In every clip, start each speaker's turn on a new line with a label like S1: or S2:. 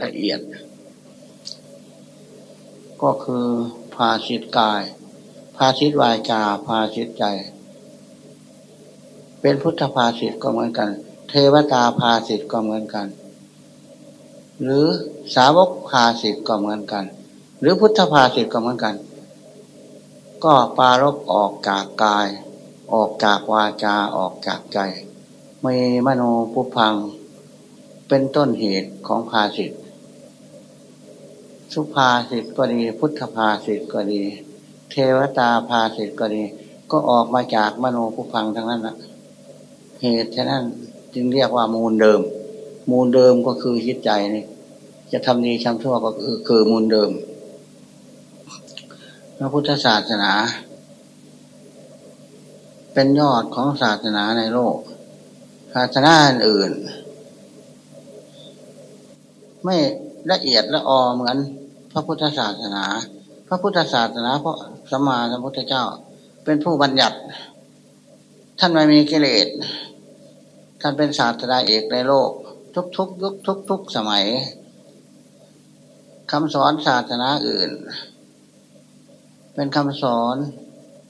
S1: ละเอียด ก็คือภาสิตกาย ภาสิตวายจาภาสิตใจ เป็นพุทธภาสิตก็เหมือนกัน เทวตาภาสิตก็เหมือนกัน หรือสาวกภาสิตก็เหมือนกัน หรือพุทธภาสิตก็เหมือนกัน ก็ปารบออกจากกาย ออกจากวาจาออกจากใจมีมโนปุพัง เป็นต้นเหตุของภาสิต สุภาสิตก็ดี พุทธภาสิตก็ดี เทวตาภาสิตก็ดี ก็ออกมาจากมโนปุพังทั้งนั้นนะเหตุฉะนั้นจึงเรียกว่ามูลเดิม มูลเดิมก็คือจิตใจนี่จะทำดีทำชั่วก็คือคือมูลเดิม พระพุทธศาสนา เป็นยอดของศาสนาในโลก ศาสนาอื่น ไม่ละเอียดละออเหมือน พระพุทธศาสนา พระพุทธศาสนาเพราะสมมาสัมพุทธเจ้า เป็นผู้บัญญัติ ท่านไม่มีกิเลส ท่านเป็นศาสตราเอกในโลก ทุกทุกยุคทุกทุกสมัยคำสอนศาสนาอื่น เป็นคำสอน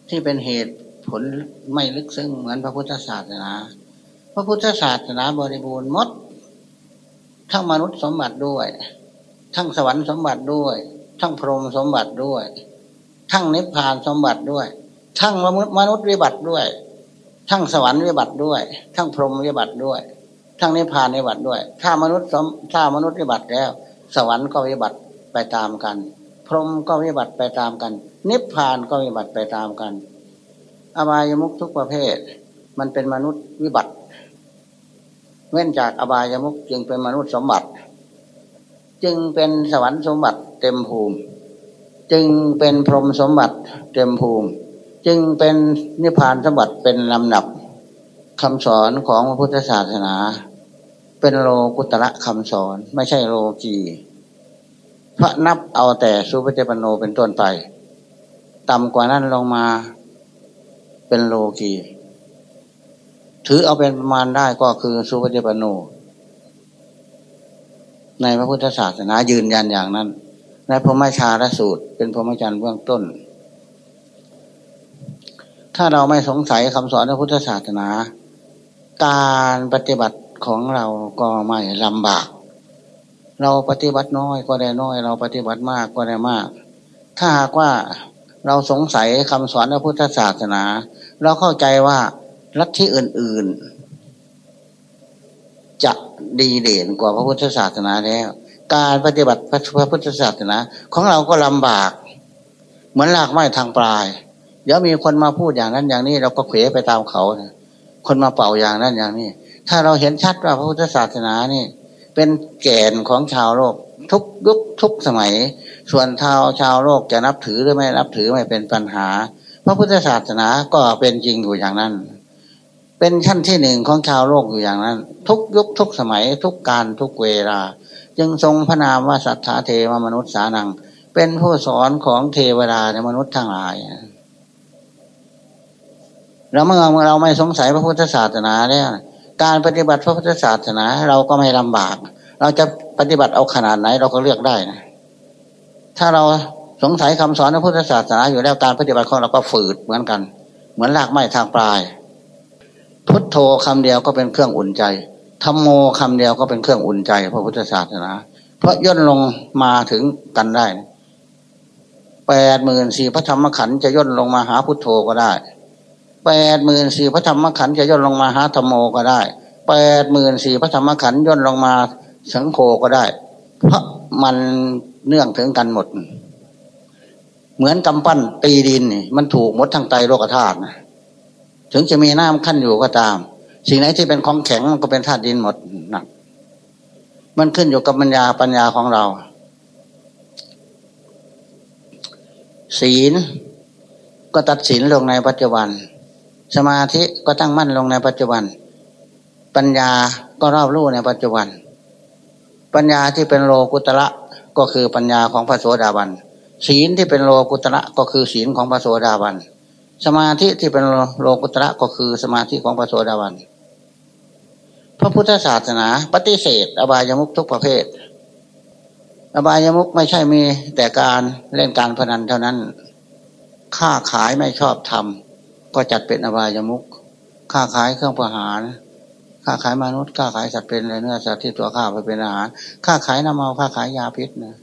S1: ที่เป็นเหตุผลไม่ลึกซึ้งเหมือนพระพุทธศาสนา พระพุทธศาสนาบริบูรณ์มด ทั้งมนุษย์สมบัติด้วย ทั้งสวรรค์สมบัติด้วย ทั้งพรหมสมบัติด้วย ทั้งนิพพานสมบัติด้วย ทั้งมนุษย์มนุษย์วิบัติด้วย ทั้งสวรรค์วิบัติด้วย ทั้งพรหมวิบัติด้วย ทั้งนิพพานวิบัติด้วย ถ้ามนุษย์สมถ้ามนุษย์วิบัติแล้ว สวรรค์ก็วิบัติไปตามกัน พรหมก็วิบัติไปตามกัน นิพพานก็วิบัติไปตามกัน อบายมุขทุกประเภท มันเป็นมนุษย์วิบัติเว้นจากอบายมุกจึงเป็นมนุษย์สมบัติ จึงเป็นสวรรค์สมบัติเต็มภูมิ จึงเป็นพรหมสมบัติเต็มภูมิ จึงเป็นนิพพานสมบัติเป็นลำดับคำสอนของพระพุทธศาสนา เป็นโลกุตระคำสอนไม่ใช่โลกีพระนับเอาแต่สุปฏิปันโนเป็นต้นไปต่ำกว่านั้นลงมาเป็นโลกีถือเอาเป็นประมาณได้ก็คือสุปฏิปันโน ในพระพุทธศาสนายืนยันอย่างนั้นในพระมชาลสูตร เป็นพระมจรรย์เบื้องต้น ถ้าเราไม่สงสัยคำสอนพระพุทธศาสนา การปฏิบัติของเราก็ไม่ลำบาก เราปฏิบัติน้อยก็ได้น้อย เราปฏิบัติมากก็ได้มาก ถ้าหากว่าเราสงสัยคำสอนพระพุทธศาสนา เราเข้าใจว่าลัทธิอื่น ๆ จะ ดีเด่นกว่าพระพุทธศาสนาแล้ว การปฏิบัติพระพุทธศาสนา ของเราก็ลำบาก เหมือนลากไม้ทางปลาย เดี๋ยวมีคนมาพูดอย่างนั้นอย่างนี้เราก็เขวไปตามเขาคนมาเป่าอย่างนั้นอย่างนี้ ถ้าเราเห็นชัดว่าพระพุทธศาสนานี่ เป็นแก่นของชาวโลกทุกยุคทุกสมัย ส่วนชาวชาวโลกจะนับถือหรือไม่นับถือไม่เป็นปัญหา พระพุทธศาสนาก็เป็นจริงอยู่อย่างนั้น เป็นชั้นที่หนึ่งของชาวโลกอยู่อย่างนั้น ทุกยุคทุกสมัยทุกการทุกเวลา จึงทรงพระนามว่าสัทธาเทวมนุษย์สานัง เป็นผู้สอนของเทวดาในมนุษย์ทั้งหลายเราเมื่อเราไม่สงสัยพระพุทธศาสนาเนี่ยการปฏิบัติพระพุทธศาสนา เราก็ไม่ลำบาก เราจะปฏิบัติเอาขนาดไหนเราก็เลือกได้นะถ้าเราสงสัยคำสอนพระพุทธศาสนาอยู่แล้วการปฏิบัติของเราก็ฝืดเหมือนกัน เหมือนลากไม้ทางปลาย พุทโธคำเดียวก็เป็นเครื่องอุ่นใจธรรมโมคำเดียวก็เป็นเครื่องอุ่นใจ พระพุทธศาสนา เพราะย่นลงมาถึงกันได้แปดหมื่นสี่พระธรรมขันธ์จะย่นลงมาหาพุทโธก็ได้แปดหมื่นสี่พระธรรมขันธ์จะย่นลงมาหาธรรมโมก็ได้แปดหมื่นสี่พระธรรมขันธ์ย่นลงมาสังโฆก็ได้ เพราะมันเนื่องถึงกันหมด เหมือนกำปั้นตีดินมันถูกหมดทั้งไตโลกธาตุนะ ถึงจะมีน้ำขั้นอยู่ก็ตาม สิ่งไหนที่เป็นของแข็งมันก็เป็นธาตุดินหมดนะมันขึ้นอยู่กับปัญญาปัญญาของเรา ศีลก็ตัดสินลงในปัจจุบัน สมาธิก็ตั้งมั่นลงในปัจจุบัน ปัญญาก็รอบรู้ในปัจจุบัน ปัญญาที่เป็นโลกุตระก็คือปัญญาของพระโสดาบันศีลที่เป็นโลกุตระก็คือศีลของพระโสดาบัน สมาธิที่เป็นโลกุตระก็คือสมาธิของพระโสดาบัน พระพุทธศาสนา ปฏิเสธ อบายมุขทุกประเภท อบายมุกไม่ใช่มีแต่การเล่นการพนันเท่านั้น ค่าขายไม่ชอบทำก็จัดเป็นอบายมุกค่าขายเครื่องประหารค่าขายมนุษย์ค่าขายสัตว์เป็นเนื้อสัตว์ที่ตัวข้าไปเป็นอาหารค่าขายน้ำเมาค่าขายยาพิษนะ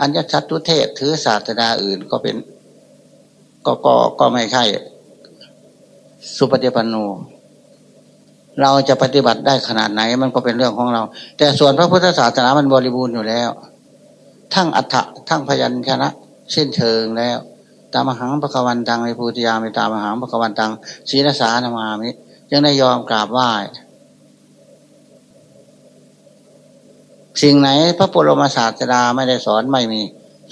S1: อัญญชัตตุเทศถือศาสดาอื่นก็เป็น ก็ก็ก็ไม่ใช่ สุปฏิปันโนเราจะปฏิบัติได้ขนาดไหน มันก็เป็นเรื่องของเรา แต่ส่วนพระพุทธศาสนามันบริบูรณ์อยู่แล้ว ทั้งอัฏฐะทั้งพยัญชนะเส้นเชิงแล้ว ตามหังพระวันตังในภูติยามิตามหังพระวันตังศีลสานามามิยังได้ยอมกราบไหว้สิ่งไหนพระปุรมศาสดาไม่ได้สอนไม่มี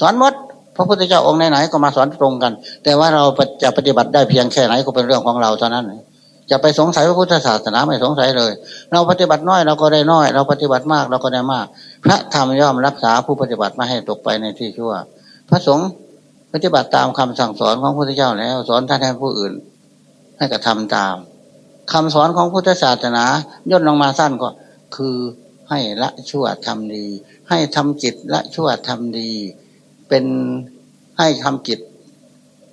S1: สอนมด ระพุทธเจ้าองค์ไหนๆก็มาสอนตรงกัน แต่ว่าเราจะปฏิบัติได้เพียงแค่ไหนก็เป็นเรื่องของเราเท่านั้นจะไปสงสัยพระพุทธศาสนาไม่สงสัยเลย เราปฏิบัติน้อยเราก็ได้น้อย เราปฏิบัติมากเราก็ได้มาก พระธรรมย่อมรักษาผู้ปฏิบัติไม่ให้ตกไปในที่ชั่ว พระสงฆ์ปฏิบัติตามคำสั่งสอนของพระพุทธเจ้าแล้ว สอนท่านให้ผู้อื่น ให้กระทำตามคำสอนของพุทธศาสนาย่นลงมาสั้นก็คือให้ละชั่วทำดี ให้ทำจิตละชั่วทำดี เป็นให้ทำจิต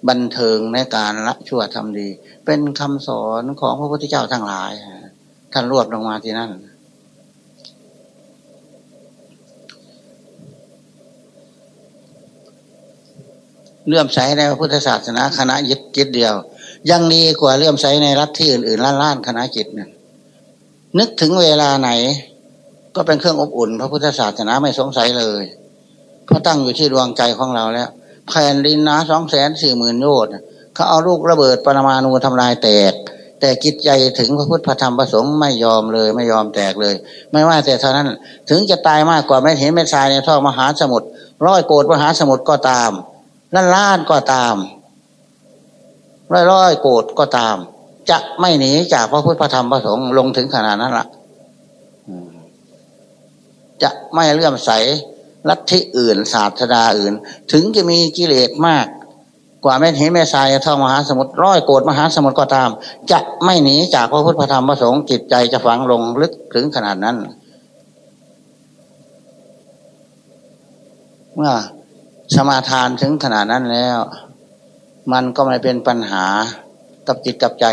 S1: บันเทิงในการละชั่วทำดี เป็นคำสอนของพระพุทธเจ้าทั้งหลาย ท่านรวบลงมาที่นั่น เลื่อมใสในพระพุทธศาสนาคณะยึดจิตเดียว ยังดีกว่าเลื่อมใสในรัฐที่อื่นๆล้านๆคณะจิตนั่นนึกถึงเวลาไหน ก็เป็นเครื่องอบอุ่น พระพุทธศาสนาไม่สงสัยเลย เพราตั้งอยู่ที่ดวงใจของเราแล้วแผ่นดินนะสองแสนสี่หมื่นโยชน์เขาเอาลูกระเบิดปรมาณูทำลายแตก แต่จิตใจถึงพระพุทธพระธรรมพระสงฆ์ไม่ยอมเลยไม่ยอมแตกเลย ไม่ว่าแต่เท่านั้นถึงจะตายมากกว่าไม่เห็นเม็ดทรายในท่อมหาสมุทรร้อยโกดมหาสมุทรก็ตามล้านล้านก็ตาม ร้อยร้อยโกดก็ตาม จะไม่หนีจากพระพุทธพระธรรมพระสงฆ์ลงถึงขนาดนั้นละจะไม่เลื่อมใส ลัทธิอื่นศาสดาอื่น ถึงจะมีกิเลสมาก กว่าแม่เห็นแม่ทรายเท่ามหาสมุทรร้อยโกดมหาสมุทรก็ตาม จะไม่หนีจากพระพุทธธรรมพระสงฆ์จิตใจจะฝังลงลึกถึงขนาดนั้น เมื่อสมาทานถึงขนาดนั้นแล้ว มันก็ไม่เป็นปัญหากับจิตกับใจ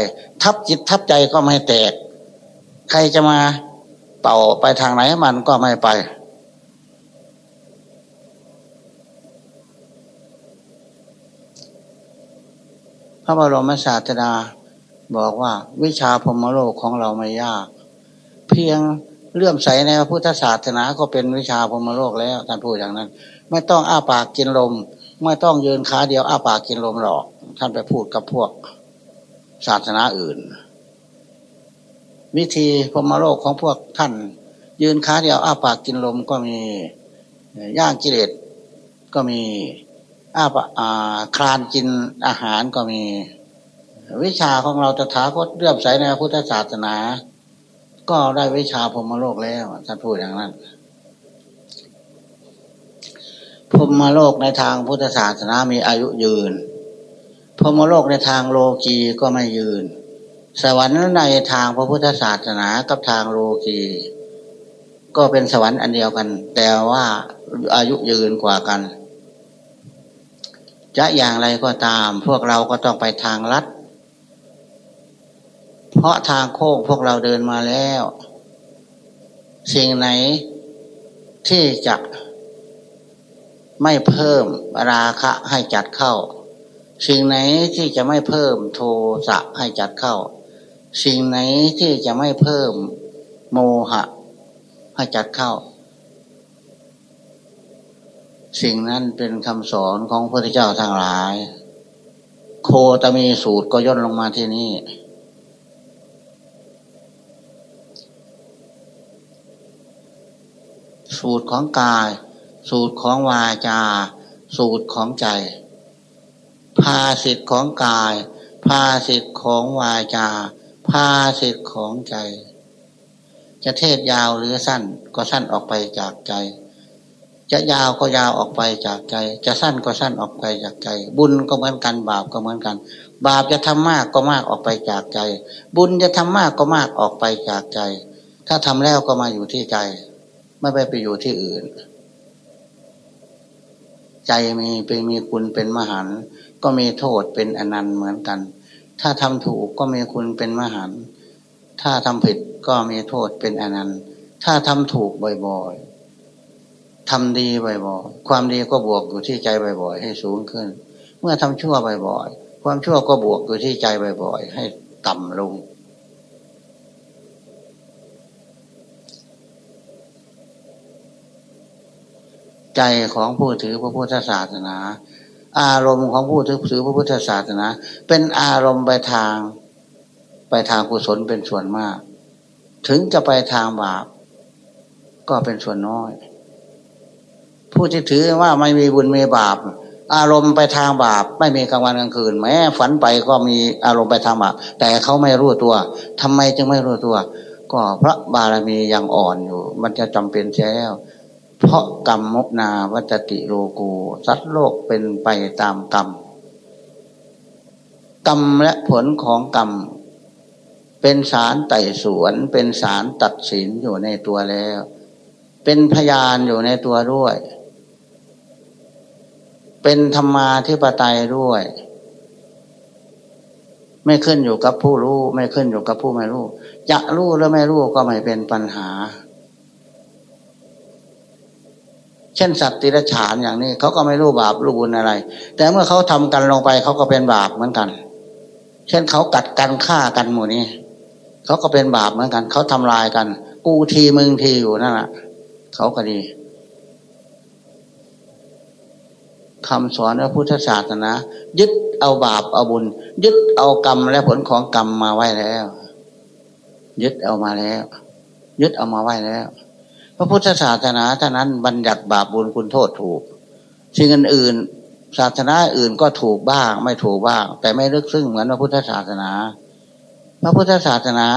S1: ทับจิตทับใจก็ไม่แตก ใครจะมาเป่าไปทางไหนมันก็ไม่ไป พระบรมศาสดาบอกว่าวิชาพรมโลกของเราไม่ยาก เพียงเลื่อมใสในพระพุทธศาสนาก็เป็นวิชาพรมโลกแล้วท่านพูดอย่างนั้น ไม่ต้องอ้าปากกินลม ไม่ต้องยืนขาเดียวอ้าปากกินลมหรอก ท่านไปพูดกับพวกศาสนาอื่น วิธีพมโลกของพวกท่าน ยืนขาเดียวอ้าปากกินลมก็มีย่างกิเลสก็มี อาปาคลานกินอาหารก็มี วิชาของเราจะถาคตเลื่อมใสในพุทธศาสนา ก็ได้วิชาพมโลกแล้วท่านพูดอย่างนั้นพมโลกในทางพุทธศาสนามีอายุยืนพมโลกในทางโลกีก็ไม่ยืน สวรรค์ในทางพระพุทธศาสนากับทางโลกีก็เป็นสวรรค์อันเดียวกัน แต่ว่าอายุยืนกว่ากัน จะอย่างไรก็ตาม พวกเราก็ต้องไปทางลัด เพราะทางโค้งพวกเราเดินมาแล้ว สิ่งไหนที่จะไม่เพิ่มราคะให้จัดเข้า สิ่งไหนที่จะไม่เพิ่มโทสะให้จัดเข้า สิ่งไหนที่จะไม่เพิ่มโมหะให้จัดเข้า สิ่งนั้นเป็นคำสอนของพระพุทธเจ้าทั้งหลาย โคตมีสูตรก็ย่นลงมาที่นี่ สูตรของกาย สูตรของวาจา สูตรของใจ ภาสิทธิ์ของกาย ภาสิทธิ์ของวาจา ภาสิทธิ์ของใจ จะเทศยาวหรือสั้นก็สั้นออกไปจากใจ จะยาวก็ยาวออกไปจากใจ จะสั้นก็สั้นออกไปจากใจ บุญก็เหมือนกัน บาปก็เหมือนกัน บาปจะทำมากก็มากออกไปจากใจ บุญจะทำมากก็มากออกไปจากใจ ถ้าทำแล้วก็มาอยู่ที่ใจ ไม่ไปไปอยู่ที่อื่น ใจมีเป็นมีคุณเป็นมหันก็มีโทษเป็นอนันต์เหมือนกัน ถ้าทำถูกก็มีคุณเป็นมหันถ้าทำผิดก็มีโทษเป็นอนันต์ ถ้าทำถูกบ่อยๆ ทำดีบ่อยๆ ความดีก็บวกอยู่ที่ใจบ่อยๆ ให้สูงขึ้น เมื่อทำชั่วบ่อยๆ ความชั่วก็บวกอยู่ที่ใจบ่อยๆ ให้ต่ำลง ใจของผู้ถือพระพุทธศาสนา อารมณ์ของผู้ถือพระพุทธศาสนา เป็นอารมณ์ไปทาง ไปทางกุศลเป็นส่วนมาก ถึงจะไปทางบาปก็เป็นส่วนน้อย ผู้ที่ถือว่าไม่มีบุญมีบาป อารมณ์ไปทางบาป ไม่มีกลางวันกลางคืน แม้ฝันไปก็มีอารมณ์ไปทางบาปแต่เขาไม่รู้ตัวทำไมจึงไม่รู้ตัว ก็พระบารมียังอ่อนอยู่ มันจะจำเป็นใช่แล้ว เพราะกรรมมุนาวัจติโลกูสัตว์โลกเป็นไปตามกรรมกรรมและผลของกรรมเป็นสารไต่สวน เป็นสารตัดสินอยู่ในตัวแล้ว เป็นพยานอยู่ในตัวด้วย เป็นธรรมาธิปไตยด้วย ไม่ขึ้นอยู่กับผู้รู้ ไม่ขึ้นอยู่กับผู้ไม่รู้ จะรู้หรือไม่รู้ก็ไม่เป็นปัญหา เช่นสัตว์ติรฉานอย่างนี้เขาก็ไม่รู้บาปรู้บุญอะไร แต่เมื่อเขาทำกันลงไปเขาก็เป็นบาปเหมือนกัน เช่นเขากัดกันฆ่ากันหมู่นี้เขาก็เป็นบาปเหมือนกัน เขาทำลายกัน กูทีมึงทีอยู่นั่นแหละเขาก็ดี คำสอนพระพุทธศาสนายึดเอาบาปเอาบุญ ยึดเอากรรมและผลของกรรมมาไว้แล้ว ยึดเอามาแล้ว ยึดเอามาไว้แล้ว พระพุทธศาสนาเท่านั้นบัญญัติบาปบุญคุณโทษถูกสิ่งอื่นศาสนาอื่นก็ถูกบ้าง ไม่ถูกบ้าง แต่ไม่ลึกซึ้งเหมือนพระพุทธศาสนา พระพุทธศาสนา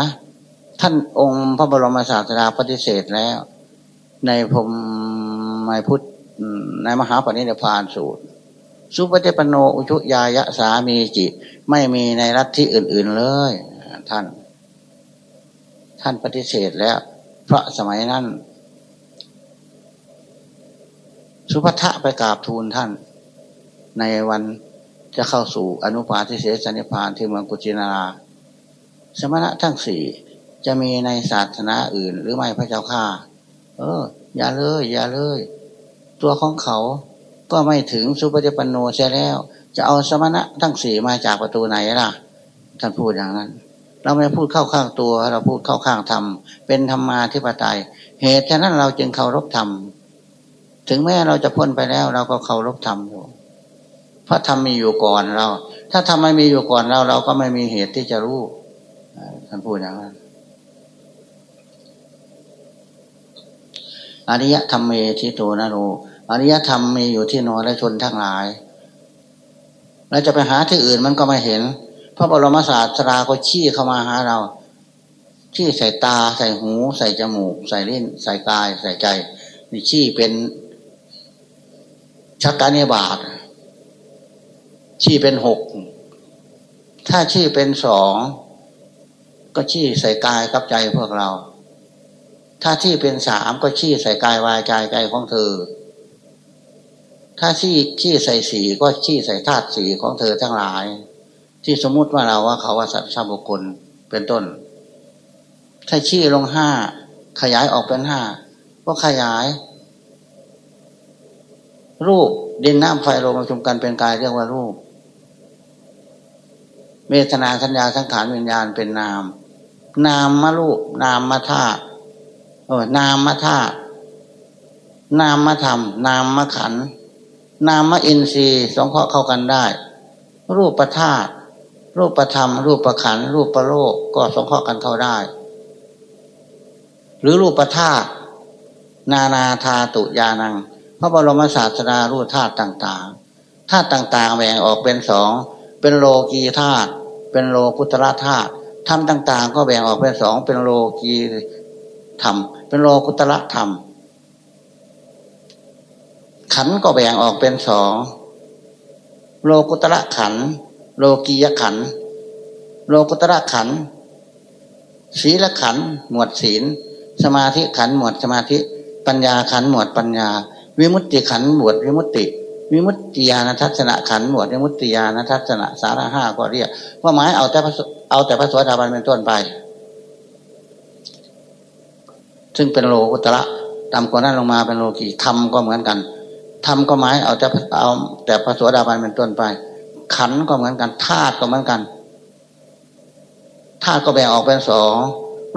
S1: ท่านองค์พระบรมศาสดาปฏิเสธแล้ว ในพรมในพุทธ ในมหาปณิธานสูตร สุปฏิปโนอุชุยายะสามีจิ ไม่มีในรัฐที่อื่น ๆเลย ท่าน ท่านปฏิเสธแล้วเพราะสมัยนั้น สุภัทะไปกราบทูลท่าน ในวันจะเข้าสู่อนุปาทิเสสนิพานที่เมืองกุจินาราสมณะทั้งสี่จะมีในศาสนาอื่น หรือไม่พระเจ้าข้า เออ อย่าเลย อย่าเลย ตัวของเขาก็ไม่ถึงสุปฏิปันโนเสียแล้ว จะเอาสมณะทั้งสี่มาจากประตูไหนล่ะท่านพูดอย่างนั้น เราไม่พูดเข้าข้างตัว เราพูดเข้าข้างธรรมเป็นธรรมาธิปไตย เหตุฉะนั้นเราจึงเคารพธรรมถึงแม้เราจะพ้นไปแล้ว เราก็เคารพธรรมอยู่เพราะธรรมมีอยู่ก่อนเรา ถ้าธรรมไม่มีอยู่ก่อนเรา เราก็ไม่มีเหตุที่จะรู้ท่านพูดอย่างนั้น อริยธรรมเมทิโตนะโรอริยธรรมมีอยู่ที่นอนและชนทั้งหลายเราจะไปหาที่อื่นมันก็ไม่เห็น พระบรมศาสตราก็ชี้เข้ามาหาเรา ที่ใส่ตาใส่หู ใส่จมูก ใส่ลิ้น ใส่กาย ใส่ใจนี่ชี้เป็นชักกานิบาตชี้เป็นหก ถ้าชี้เป็นสองก็ชี้ใส่กายกับใจพวกเรา ถ้าชี้เป็นสามก็ชี้ใส่กายวายใจใจของเธอ ถ้าชี้ชี้ใส่สีก็ชี้ใส่ธาตุสีของเธอทั้งหลาย ที่สมมุติว่าเราว่าเขาว่าสัตว์สบุคคลเป็นต้น ถ้าชี้ลงห้าขยายออกเป็นห้าก็ขยาย รูปดินน้ำไฟลมประชุมกันเป็นกายเรียกว่ารูปเวทนาสัญญาสังขารวิญญาณเป็นนาม นามมารูป นามมาธาตุ นามธาตุนามธรรม นามขัน นามอินทรีย์สองข้อเข้ากันได้ รูปะธาตุรูปะธรรม รูปะขัน รูปะโลกก็สองข้อกันเข้าได้ หรือรูปะธาตุนานาธาตุยานัง พระบรมศาสดารู้ธาตุต่างๆธาตุต่างๆแบ่งออกเป็นสองเป็นโลกีธาตุเป็นโลกุตระธาตุธรรมต่าง ๆ ก็แบ่งออกเป็นสองเป็นโลกีธรรม เป็นโลกุตระธรรม ขันก็แบ่งออกเป็นสองโลกุตระขัน โลกียขัน โลกุตระขัน ศีลขัน หมวดศีล สมาธิขัน หมวดสมาธิ ปัญญาขัน หมวดปัญญา วิมุตติขันบวชวิมุตติ วิมุตติยานทัศนะขัน หมวดวิมุตติยานทัศนะสาระห้าก็เรียกว่าหมายเอาแต่เอาแต่พระสวัสดาบันเป็นต้นไป ซึ่งเป็นโลกุตระต่ำกว่านั้นลงมาเป็นโลกีธรรมก็เหมือนกันธรรมก็หมายเอาแต่เอาแต่พระสวสดาบันเป็นต้นไป ขันก็เหมือนกันธาตุก็เหมือนกันธาตุก็แบ่งออกเป็นสอง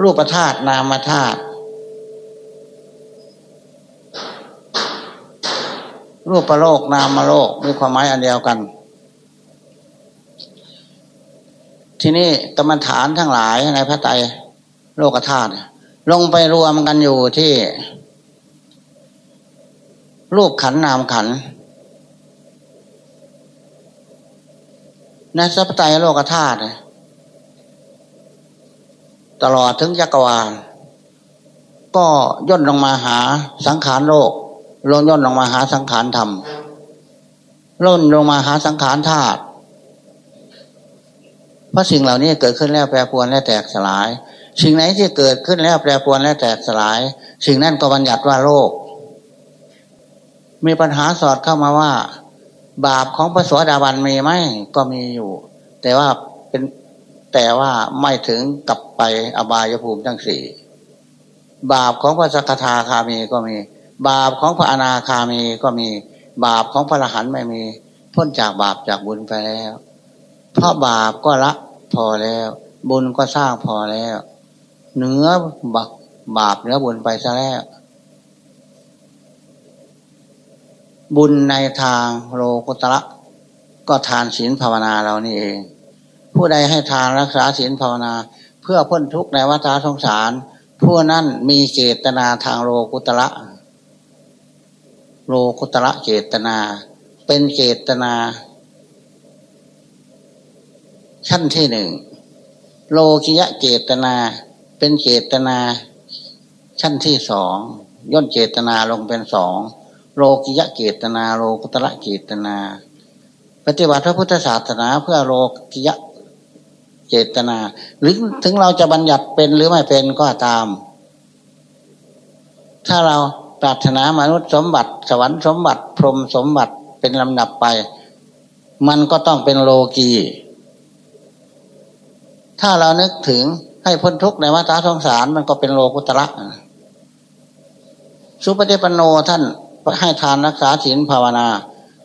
S1: รูปธาตุนามธาตุรูปประโลกนามโลกมีความหมายอันเดียวกัน ทีนี้กรรมฐานทั้งหลายในพระไตรโลกธาตุ ลงไปรวมกันอยู่ที่ รูปขันนามขันในสัพไตรโลกธาตุตลอดถึงจักรวาลก็ย่นลงมาหาสังขารโลกลงย่นลงมาหาสังขารธรรมล่นลงมาหาสังขารธาตุเพราะสิ่งเหล่านี้เกิดขึ้นแล้วแปรปรวนและแตกสลาย สิ่งไหนที่เกิดขึ้นแล้วแปรปรวนและแตกสลาย สิ่งนั้นก็บัญญัติว่าโลก มีปัญหาสอดเข้ามาว่า บาปของพระสวสดาบันมีไหมก็มีอยู่ แต่ว่าเป็นแต่ว่าไม่ถึงกลับไปอบายภูมิทั้งสี่บาปของพระสกทาคามีก็มี บาปของพระอนาคามีก็มี บาปของพระอรหันต์ไม่มี พ้นจากบาปจากบุญไปแล้ว เพราะบาปก็ละพอแล้ว บุญก็สร้างพอแล้ว เหนือบาบาปเหนือบุญไปซะแล้ว บุญในทางโลกุตระก็ทานศีลภาวนาเรานี่เอง ผู้ใดให้ทานรักษาศีลภาวนา เพื่อพ้นทุกข์ในวัฏสงสาร ผู้นั้นมีเจตนาทางโลกุตระโลกุตระเจตนา เป็นเจตนา ชั้นที่หนึ่งโลกิยะเจตนา เป็นเจตนาชั้นที่สองย่นเจตนาลงเป็นสองโลกิยะเจตนาโลกุตระเจตนา ปฏิบัติพระพุทธศาสนาเพื่อโลกิยะเจตนา หรือถึงเราจะบัญญัติเป็นหรือไม่เป็นก็ตาม ถ้าเราปรารถนามนุษย์สมบัติ สวรรค์สมบัติ พรหมสมบัติเป็นลำดับไป มันก็ต้องเป็นโลกีถ้าเรานึกถึง ให้พ้นทุกข์ในวัฏสงสารมันก็เป็นโลกุตระสุปฏิปันโนท่านให้ทานรักษาศีลภาวนา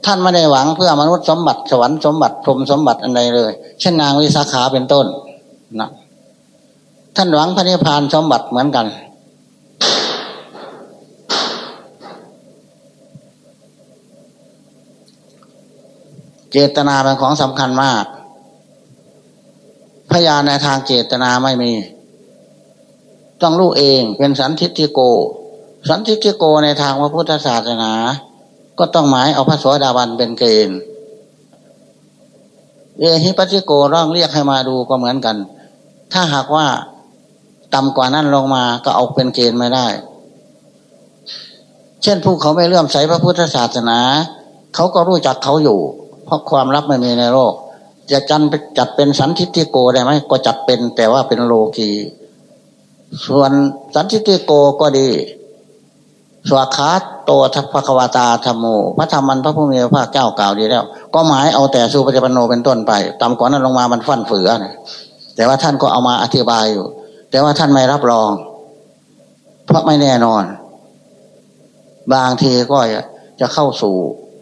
S1: ท่านไม่ได้หวังเพื่อมนุษย์สมบัติสวรรค์สมบัติพรมสมบัติอะไรเลย เช่นนางวิสาขาเป็นต้นนะท่านหวังพระนิพพานสมบัติเหมือนกัน เจตนาเป็นของสำคัญมาก พยานในทางเจตนาไม่มี ต้องรู้เองเป็นสันทิฏฐิโก สันทิฏฐิโกในทางพระพุทธศาสนา ก็ต้องหมายเอาพระสวสดาบันเป็นเกณฑ์เอหิปัจิโกร้องเรียกให้มาดูก็เหมือนกัน ถ้าหากว่าต่ำกว่านั้นลงมาก็เอาเป็นเกณฑ์ไม่ได้ เช่นผู้เขาไม่เลื่อมใสพระพุทธศาสนา เขาก็รู้จักเขาอยู่ เพราะความลับไม่มีในโลก จะจันจัดเป็นสันทิฏฐิโกได้ไหมก็จัดเป็นแต่ว่าเป็นโลกีส่วนสันทิฏฐิโกก็ดีสวาคาโตทัพควาตาธรรมโมพระธรรมันพระผู้มีพระเจ้ากล่าวดีแล้ว ก็หมายเอาแต่สุปฏิปันโนเป็นต้นไปต่ำกว่านั้นลงมามันฟั่นเฟือนะแต่ว่าท่านก็เอามาอธิบายอยู่ แต่ว่าท่านไม่รับรอง เพราะไม่แน่นอน บางทีก็จะเข้าสู่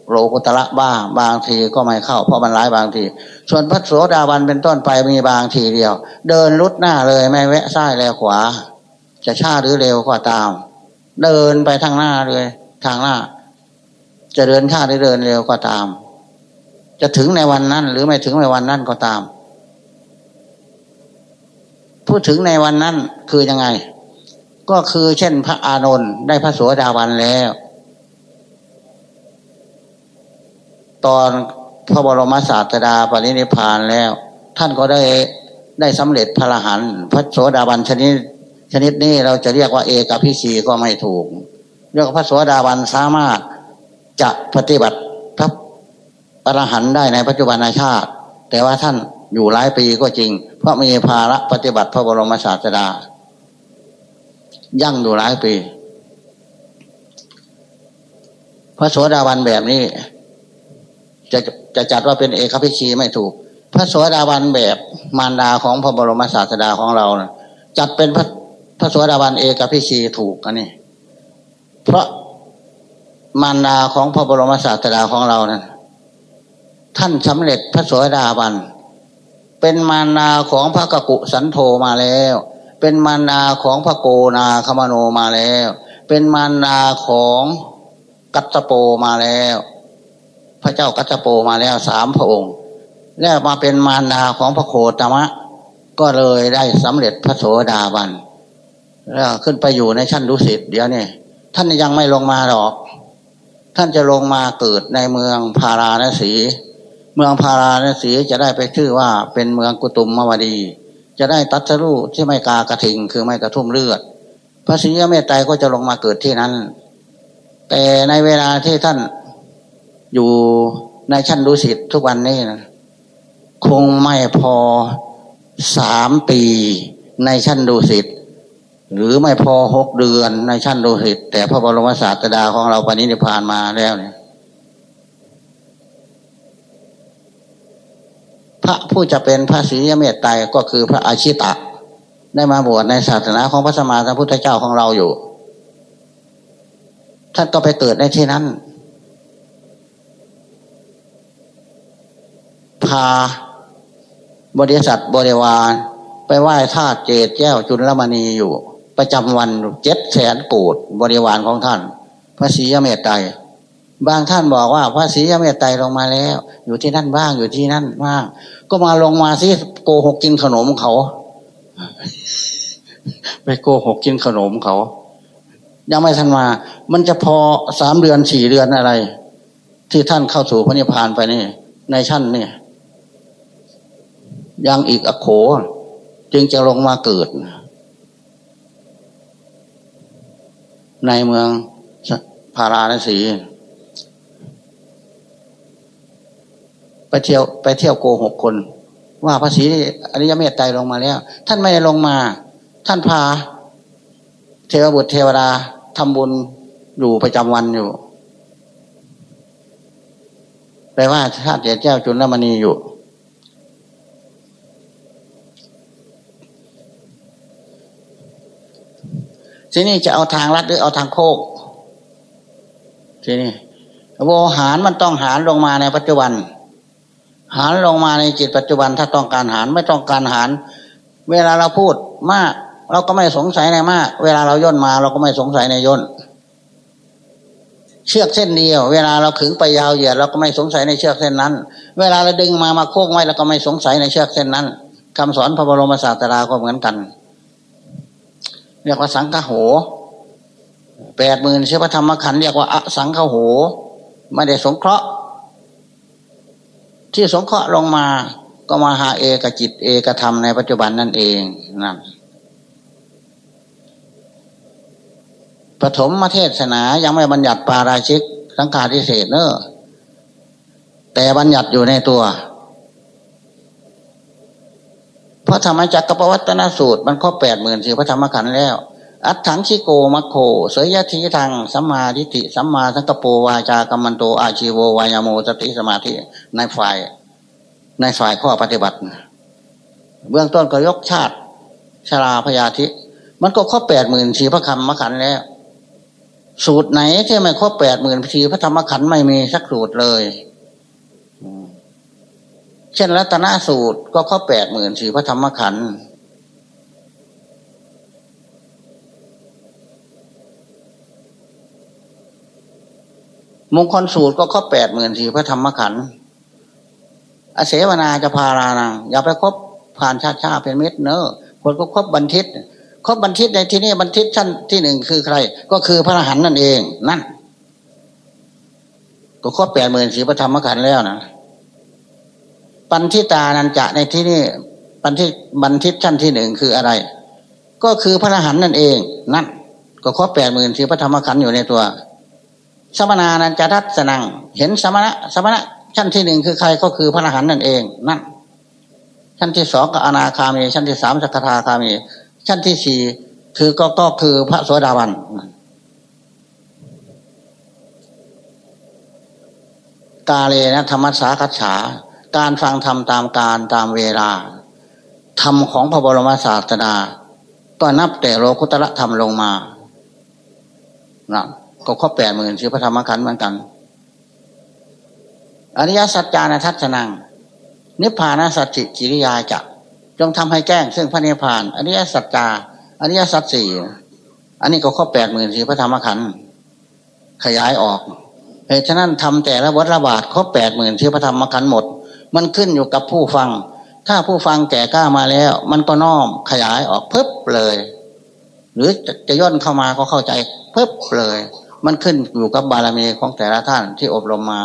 S1: โลกุตระบ้างบางทีก็ไม่เข้า เพราะมันร้ายบางที ส่วนพระโสดาบันเป็นต้นไปมีบางทีเดียว เดินลุดหน้าเลยไม่แวะซ้ายแลขวา จะช้าหรือเร็วก็ตาม เดินไปทางหน้าเลย ทางหน้า จะเดินช้าหรือเดินเร็วก็ตาม จะถึงในวันนั้น หรือไม่ถึงในวันนั้นก็ตาม พูดถึงในวันนั้นคือยังไง ก็คือเช่นพระอานนท์ได้พระโสดาบันแล้ว ตอนพระบรมศาสดาปรินิพานแล้ว ท่านก็ได้ได้สำเร็จพระรหันพระโสดาบันชนิด ชนิดนี้เราจะเรียกว่าเอกพิชีก็ไม่ถูกเรียกพระโสดาบันสามารถจะปฏิบัติพระอรหันได้ในปัจจุบันชาติ แต่ว่าท่านอยู่หลายปีก็จริง เพราะมีภาระปฏิบัติพระบรมศาสดา ยั่งอยู่หลายปี พระโสดาบันแบบนี้ จะจะจัดว่าเป็นเอกพิชีไม่ถูก พระสวสดาบันแบบมารดาของพระบรมศาสดาของเรานะจัดเป็นพระพระสวสดาบันเอกพิชีถูกอันนี้ เพราะมารดาของพระบรมศาสดาของเรานะั้นท่านสำเร็จพระสวสดาบัน เป็นมารดาของพระกกุสันโธมาแล้ว เป็นมารดาของพระโกนาคมโนมาแล้ว เป็นมารดาของกัตโปมาแล้ว พระเจ้ากัตโปมาแล้วสามพระองค์ แล้วมาเป็นมารดาของพระโคตมะ ก็เลยได้สำเร็จพระโสดาบันแล้วขึ้นไปอยู่ในชั้นดุสิตเดี๋ยวนี้ท่านยังไม่ลงมาหรอก ท่านจะลงมาเกิดในเมืองพาราณสี เมืองพาราณสีจะได้ไปชื่อว่าเป็นเมืองกุตุมมวดี จะได้ตัดสรู้ที่ไม่กากระถิงคือไม่กระทุ่มเลือด พระศรีเมตไตรก็จะลงมาเกิดที่นั้น แต่ในเวลาที่ท่าน อยู่ในชั้นดุสิตทุกวันนี้นะคงไม่พอสามปีในชั้นดุสิตหรือไม่พอหกเดือนในชั้นโลหิตแต่พระบรมศาสดาของเราปณิธิพานมาแล้วเนี่ยพระผู้จะเป็นพระศรีเมตไตรก็คือพระอาชิตะ ได้มาบวชในศาสนาของพระสมมาสัมพุทธเจ้าของเราอยู่ ท่านก็ไปเกิดในที่นั้น พาบริษัทบริวารไปไหว้ธาตุเจดแก้วจุลมณีอยู่ ประจำวันเจ็ดแสนโกดบริวารของท่าน พระศรีเมตไตรบางท่านบอกว่าพระศรีเมตไตรลงมาแล้ว อยู่ที่นั่นบ้างอยู่ที่นั่นบ้าง ก็มาลงมาสิโกหกกินขนมเขา ไปโกหกกินขนมเขา ยังไม่ทันมา มันจะพอสามเดือนสี่เดือนอะไร ที่ท่านเข้าสู่พระนิพพานไปนี่ ในชั้นนี่ ยังอีกอโข จึงจะลงมาเกิด ในเมืองพาราณสี ไปเที่ยวไปเที่ยวโกหกคน ว่าพระศรีอริยเมตไตรลงมาแล้ว ท่านไม่ได้ลงมา ท่านพา เทวบุตรเทวดาทำบุญอยู่ประจำวันอยู่แปลว่าชาติเจ้าจุลมณีอยู่ ทีนี้จะเอาทางลัดหรือเอาทางโคกทีนี้โวหารมันต้องหารลงมาในปัจจุบัน หารลงมาในจิตปัจจุบัน ถ้าต้องการหารไม่ต้องการหาร เวลาเราพูดมาก เราก็ไม่สงสัยในมาก เวลาเราย่นมา เราก็ไม่สงสัยในย่นเชือกเส้นเดียว เวลาเราขึงไปยาวเหยียดเราก็ไม่สงสัยในเชือกเส้นนั้น เวลาเราดึงมามาโค้งไว้เราก็ไม่สงสัยในเชือกเส้นนั้นคำสอนพระบรมศาสดาก็เหมือนกัน เรียกว่าสังฆโหแปดหมื่นเชื้อพระธรรมขันธ์เรียกว่าอสังฆโหไม่ได้สงเคราะห์ ที่สงเคราะห์ลงมาก็มาหาเอกจิตเอกธรรมในปัจจุบันนั่นเองนั่นปฐมมาเทศนายังไม่บัญญัติปาราชิกสังฆาทิเศษเนอะแต่บัญญัติอยู่ในตัว พระธรรมจักรปวัตนสูตรมันครบแปดหมื่นสี่พระธรรมขันธ์แล้ว อัตถังชิโกมัคโคเสยยทีทางสัมมาทิฏฐิสัมมาสังกปวาจากัมมันโตอาชีโววายโมสติสมาธิในฝ่าย ในฝ่ายข้อปฏิบัติ เบื้องต้นก็ยกชาติชราพยาธิ มันก็ครบแปดหมื่นสี่พระคำมขันแล้ว สูตรไหนที่ไม่ครบแปดหมื่นสี่พระธรรมขันธ์ไม่มีสักสูตรเลย เช่นรัตนสูตรก็ข้อแปดหมื่นสี่พระธรรมขันธ์มงคลสูตรก็ข้อแปดหมื่นสี่พระธรรมขันธ์อเสวนาจะพารานังอย่าไปคบผ่านชาติชาเป็นมิตรเนอะคนก็คบบันทิตคบบันทิตในที่นี้บันทิตชั้นที่หนึ่งคือใคร ก็คือพระอรหันต์นั่นเองนั่น ก็ครบแปดหมื่นสี่พระธรรมขันธ์แล้วนะ ปันทิตานันจะในที่นี้ปันทิบันทิตชั้นที่หนึ่งคืออะไร ก็คือพระอรหันต์นั่นเองนั่นก็ครบแปดหมื่นสี่พระธรรมขันธ์อยู่ในตัว สมณานันจะทัศนัง เห็นสมณะสมณะชั้นที่หนึ่งคือใครก็คือพระอรหันต์นั่นเองนั่นชั้นที่สองก็อนาคามี ชั้นที่สามสักทาคามี ชั้นที่สี่คือก็ก็คือพระโสดาบันกาเลนะธรรมสาคัจฉา การฟังธรรมตามการตามเวลา ธรรมของพระบรมศาสดาก็นับแต่โลกุตระธรรมลงมานะก็ครบแปดหมื่นชื่อพระธรรมขันธ์เหมือนกัน อริยสัจจานะทัศนัง นิพพานาสัจจิกิริยาจักจงทำให้แจ้ง ซึ่งพระนิพพาน อริยสัจจา อริยสัจสี่อันนี้ก็ครบแปดหมื่นสี่พระธรรมขันธ์ขยายออกเหตุฉะนั้นทำแต่ละวัฏระบาดครบแปดหมื่นที่พระธรรมขันธ์หมด มันขึ้นอยู่กับผู้ฟัง ถ้าผู้ฟังแก่กล้ามาแล้ว มันก็น้อมขยายออกเพิบเลย หรือจะย่นเข้ามาก็เข้าใจเพิบเลย มันขึ้นอยู่กับบารมีของแต่ละท่านที่อบรมมา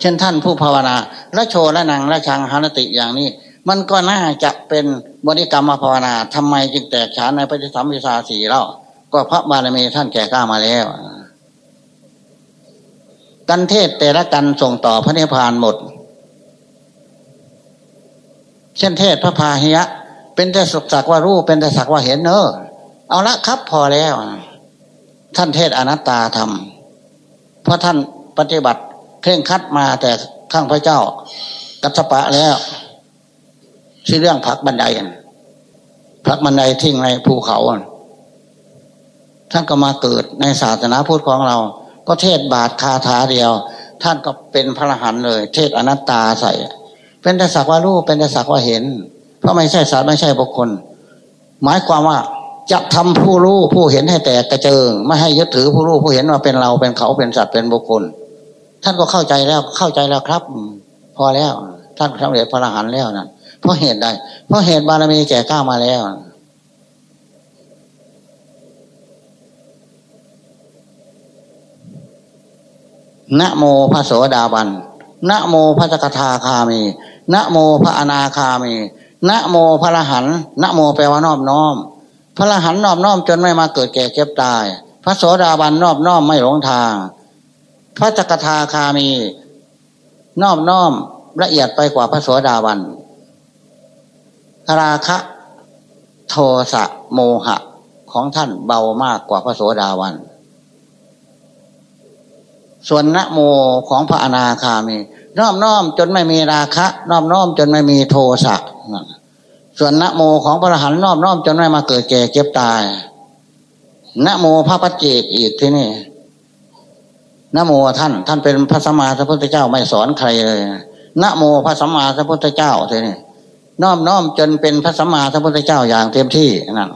S1: เช่นท่านผู้ภาวนาละโชละนังละชังหานติอย่างนี้ มันก็น่าจะเป็นบริกรรมภาวนาทำไมจึงแตกฉานในปฏิสัมพิสาสีแล้วก็พระบารมีท่านแก่กล้ามาแล้ว กันเทศแต่ละกันส่งต่อพระนิพพานหมด เช่นเทศพระพาหิยะ เป็นแต่สักว่ารู้เป็นแต่สักว่าเห็นเนอเอาละครับพอแล้ว ท่านเทศอนัตตาธรรม เพราะท่านปฏิบัติเคร่งคัดมาแต่ข้างพระเจ้า กัสปะแล้วที่เรื่องพักบันไดพักบันไดทิ้งในภูเขา ท่านก็มาเกิดในศาสนาพุทธของเรา ก็เทศบาทคาถาเดียว ท่านก็เป็นพระรหันเลย เทศอนัตตาใส่ เป็นแต่สักว่ารู้เป็นแต่สักว่าเห็น เพราะไม่ใช่สัตว์ไม่ใช่บุคคล หมายความว่าจะทำผู้รู้ผู้เห็นให้แตกกระเจิง ไม่ให้ยึดถือผู้รู้ผู้เห็นว่าเป็นเราเป็นเขาเป็นสัตว์เป็นบุคคล ท่านก็เข้าใจแล้วเข้าใจแล้วครับ พอแล้ว ท่านสำเร็จพระรหันแล้วนั่นเพราะเหตุใดเพราะเหตุบารมีแก่กล้ามาแล้ว นะโมพระโสดาบันนะโมพระสกทาคามีนะโมพระอนาคามีนะโมพระรหันนะโมแปลว่านอบน้อม พระรหันนอบน้อมจนไม่มาเกิดแก่เก็บตาย พระโสดาบันนอบน้อมไม่หลงทาง พระสกทาคามี นอบน้อมละเอียดไปกว่าพระโสดาบันราคะ โทสะโมหะของท่านเบามากกว่าพระโสดาบัน ส่วนนะโมของพระอนาคามี น้อมน้อมจนไม่มีราคะ น้อมน้อมจนไม่มีโทสะส่วนนะโมของพระอรหันต์น้อมน้อมจนไม่มาเกิดแก่เก็บตายนะโมพระปัจเจกอีกที่นี่นะโมท่าน ท่านเป็นพระสัมมาสัมพุทธเจ้าไม่สอนใครเลยนะโมพระสัมมาสัมพุทธเจ้าที่นี่น้อมน้อมจนเป็นพระสัมมาสัมพุทธเจ้าอย่างเต็มที่นั่น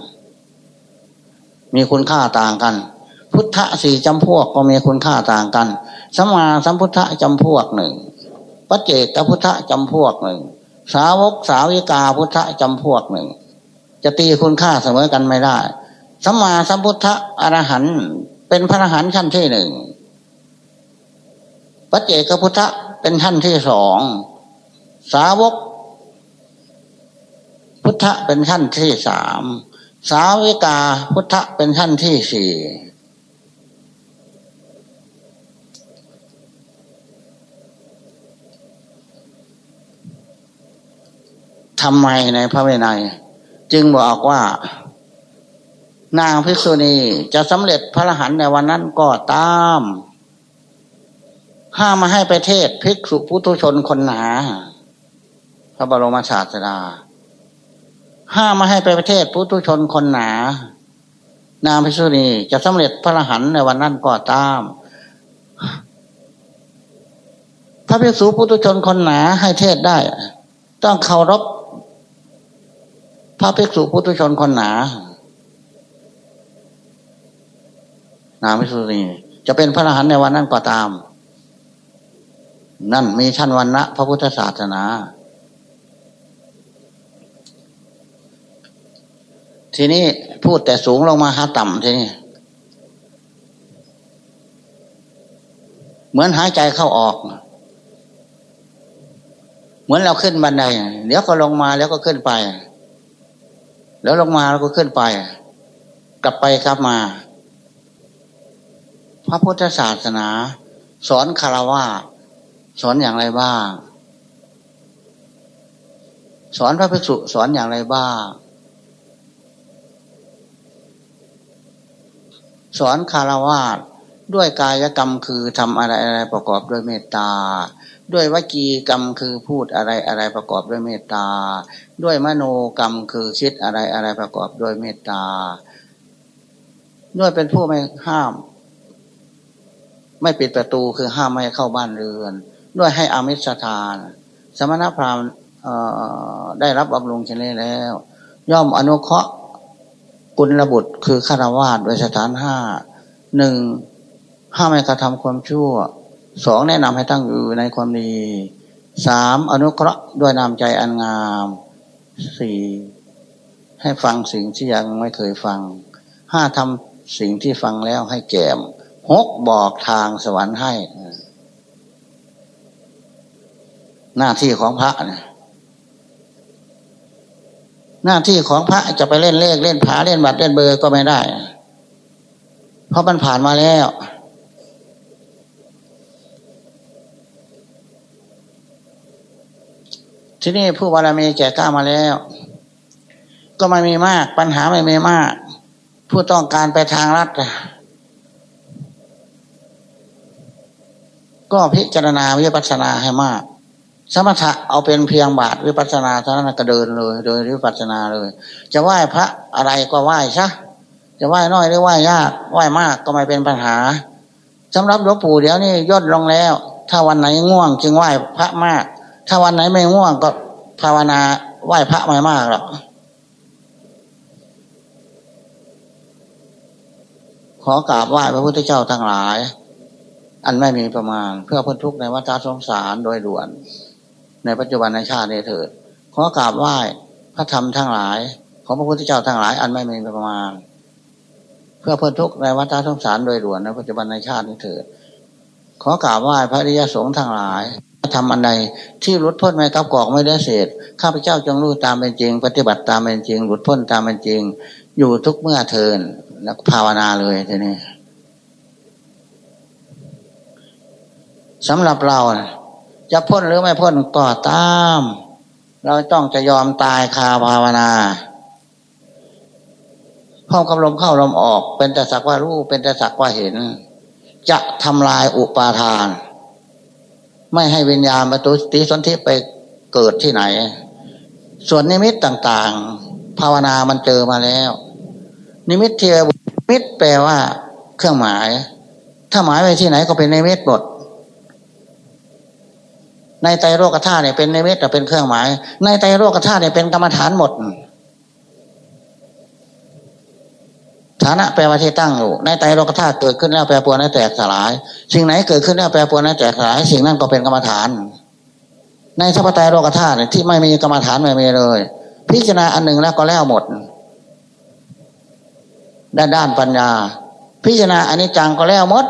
S1: มีคุณค่าต่างกัน พุทธะสี่จำพวกก็มีคุณค่าต่างกันสัมมาสัมพุทธะจำพวกหนึ่งปัจเจกพุทธะจำพวกหนึ่ง สาวกสาวิกาพุทธะจำพวกหนึ่ง จะตีคุณค่าเสมอกันไม่ได้สัมมาสัมพุทธะอรหันเป็นพระอรหันต์ชั้นที่หนึ่งปัจเจกพุทธะเป็นชั้นที่สองสาวก พุทธะเป็นชั้นที่สามสาวิกาพุทธะเป็นชั้นที่สี่ ทำไมในพระวินัย จึงบอกว่า นางภิกษุณีจะสำเร็จพระรหันในวันนั้นก็ตาม ห้ามมาให้ไปเทศภิกษุพุทุชนคนหนา พระบรมศาสดา ห้ามมาให้ไปประเทศพุทุชนคนหนา นางภิกษุณีจะสำเร็จพระรหันในวันนั้นก็ตามพระภิกษุพุทุชนคนหนาให้เทศได้ ต้องเคารพ พระภิกษุพุทธชนคนหนานามิสุนีจะเป็นพระอรหันต์ในวันนั้นก็ตาม นั่นมีชั้นวันนะพระพุทธศาสนา ทีนี้พูดแต่สูงลงมาหาต่ำทีนี้เหมือนหายใจเข้าออก เหมือนเราขึ้นบันได เดี๋ยวก็ลงมาแล้วก็ขึ้นไป แล้วลงมาแล้วก็ขึ้นไป กลับไปกลับมา พระพุทธศาสนา สอนคารวะสอนอย่างไรบ้าง สอนพระภิกษุสอนอย่างไรบ้าง สอนคารวะด้วยกายกรรมคือทำอะไรอะไรประกอบด้วยเมตตา ด้วยวจีกรรมคือพูดอะไรอะไรประกอบด้วยเมตตา ด้วยมโนกรรมคือคิดอะไรอะไรประกอบด้วยเมตตา ด้วยเป็นผู้ไม่ห้าม ไม่ปิดประตูคือห้ามไม่เข้าบ้านเรือน ด้วยให้อามิสทาน สมณพราหมณ์ได้รับบำรุงเช่นนี้แล้ว ย่อมอนุเคราะห์กุลบุตรคือฆราวาสโดยสถานห้าหนึ่งห้ามให้กระทำความชั่ว สองแนะนำให้ตั้งอยู่ในความดีสามอนุเคราะห์ด้วยนามใจอันงามสี่ให้ฟังสิ่งที่ยังไม่เคยฟังห้าทำสิ่งที่ฟังแล้วให้แก่มหกบอกทางสวรรค์ให้ หน้าที่ของพระนี่ยหน้าที่ของพระจะไปเล่นเลขเล่นผาเล่นบัตรเล่นเบอร์ก็ไม่ได้ เพราะมันผ่านมาแล้ว ที่นี่ผู้บารมีแก่กล้ามาแล้ว ก็ไม่มีมาก ปัญหาไม่มีมาก ผู้ต้องการไปทางรัฐก็พิจารณาวิปัสสนาให้มาก สมถะเอาเป็นเพียงบาทวิปัสนาเท่านั้นก็เดินเลยโดยวิปัสนาเลย จะไหว้พระอะไรก็ไหว้ซะจะไหว้น้อยหรือไหว้ยากไหว้มากก็ไม่เป็นปัญหาสำหรับหลวงปู่เดี๋ยวนี้ย่นลงแล้ว ถ้าวันไหนง่วงจึงไหว้พระมาก ถ้าวันไหนไม่ง่วงก็ภาวนาไหว้พระไม่มากหรอกขอกราบไหว้พระพุทธเจ้าทั้งหลาย อันไม่มีประมาณ เพื่อพ้นทุกข์ในวัฏสงสารโดยด่วน ในปัจจุบันในชาตินี้เถิด ขอกราบไหว้พระธรรมทั้งหลาย ของพระพุทธเจ้าทั้งหลาย อันไม่มีประมาณ เพื่อเพิ่มทุกข์ในวัฏสงสารโดยด่วนในปัจจุบันในชาตินี้เถิด ขอกราบไหว้พระริยสงฆ์ทั้งหลาย ทำอันใดที่หลุดพ้นไม่กับกอกไม่ได้เศษข้าพเจ้าจงรู้ตามเป็นจริง ปฏิบัติตามเป็นจริง หลุดพ้นตามเป็นจริง อยู่ทุกเมื่อเทินแล้วภาวนาเลยทีนี้สำหรับเราจะพ้นหรือไม่พ้นก็ตาม เราต้องจะยอมตายคาภาวนาพ้องกำลมเข้าลมออก เป็นแต่สักว่ารู้เป็นแต่สักว่าเห็น จะทำลายอุปาทาน ไม่ให้วิญญาณประตูติสนธิไปเกิดที่ไหน ส่วนนิมิตต่างๆ ภาวนามันเจอมาแล้ว นิมิตเทียมิตแปลว่า เครื่องหมาย ถ้าหมายไปที่ไหนก็เป็นนิมิตหมดในไตโรกธาตุเนี่ยเป็นในเมตแต่เป็นเครื่องหมาย ในไตโรกธาตุเนี่ยเป็นกรรมฐานหมด ฐานะแปลว่าที่ตั้งอยู่ ในไตโลกธาตุเกิดขึ้นแล้วแปรปรวนแล้วแตกสลาย สิ่งไหนเกิดขึ้นแล้วแปรปรวนแล้วแตกสลาย สิ่งนั้นก็เป็นกรรมฐาน ในสัพไตโลกธาตุที่ไม่มีกรรมฐานไม่มีเลย พิจารณาอันหนึ่งแล้วก็แล้วหมดด้านด้านปัญญา พิจารณาอันนี้จังก็แล้วหมด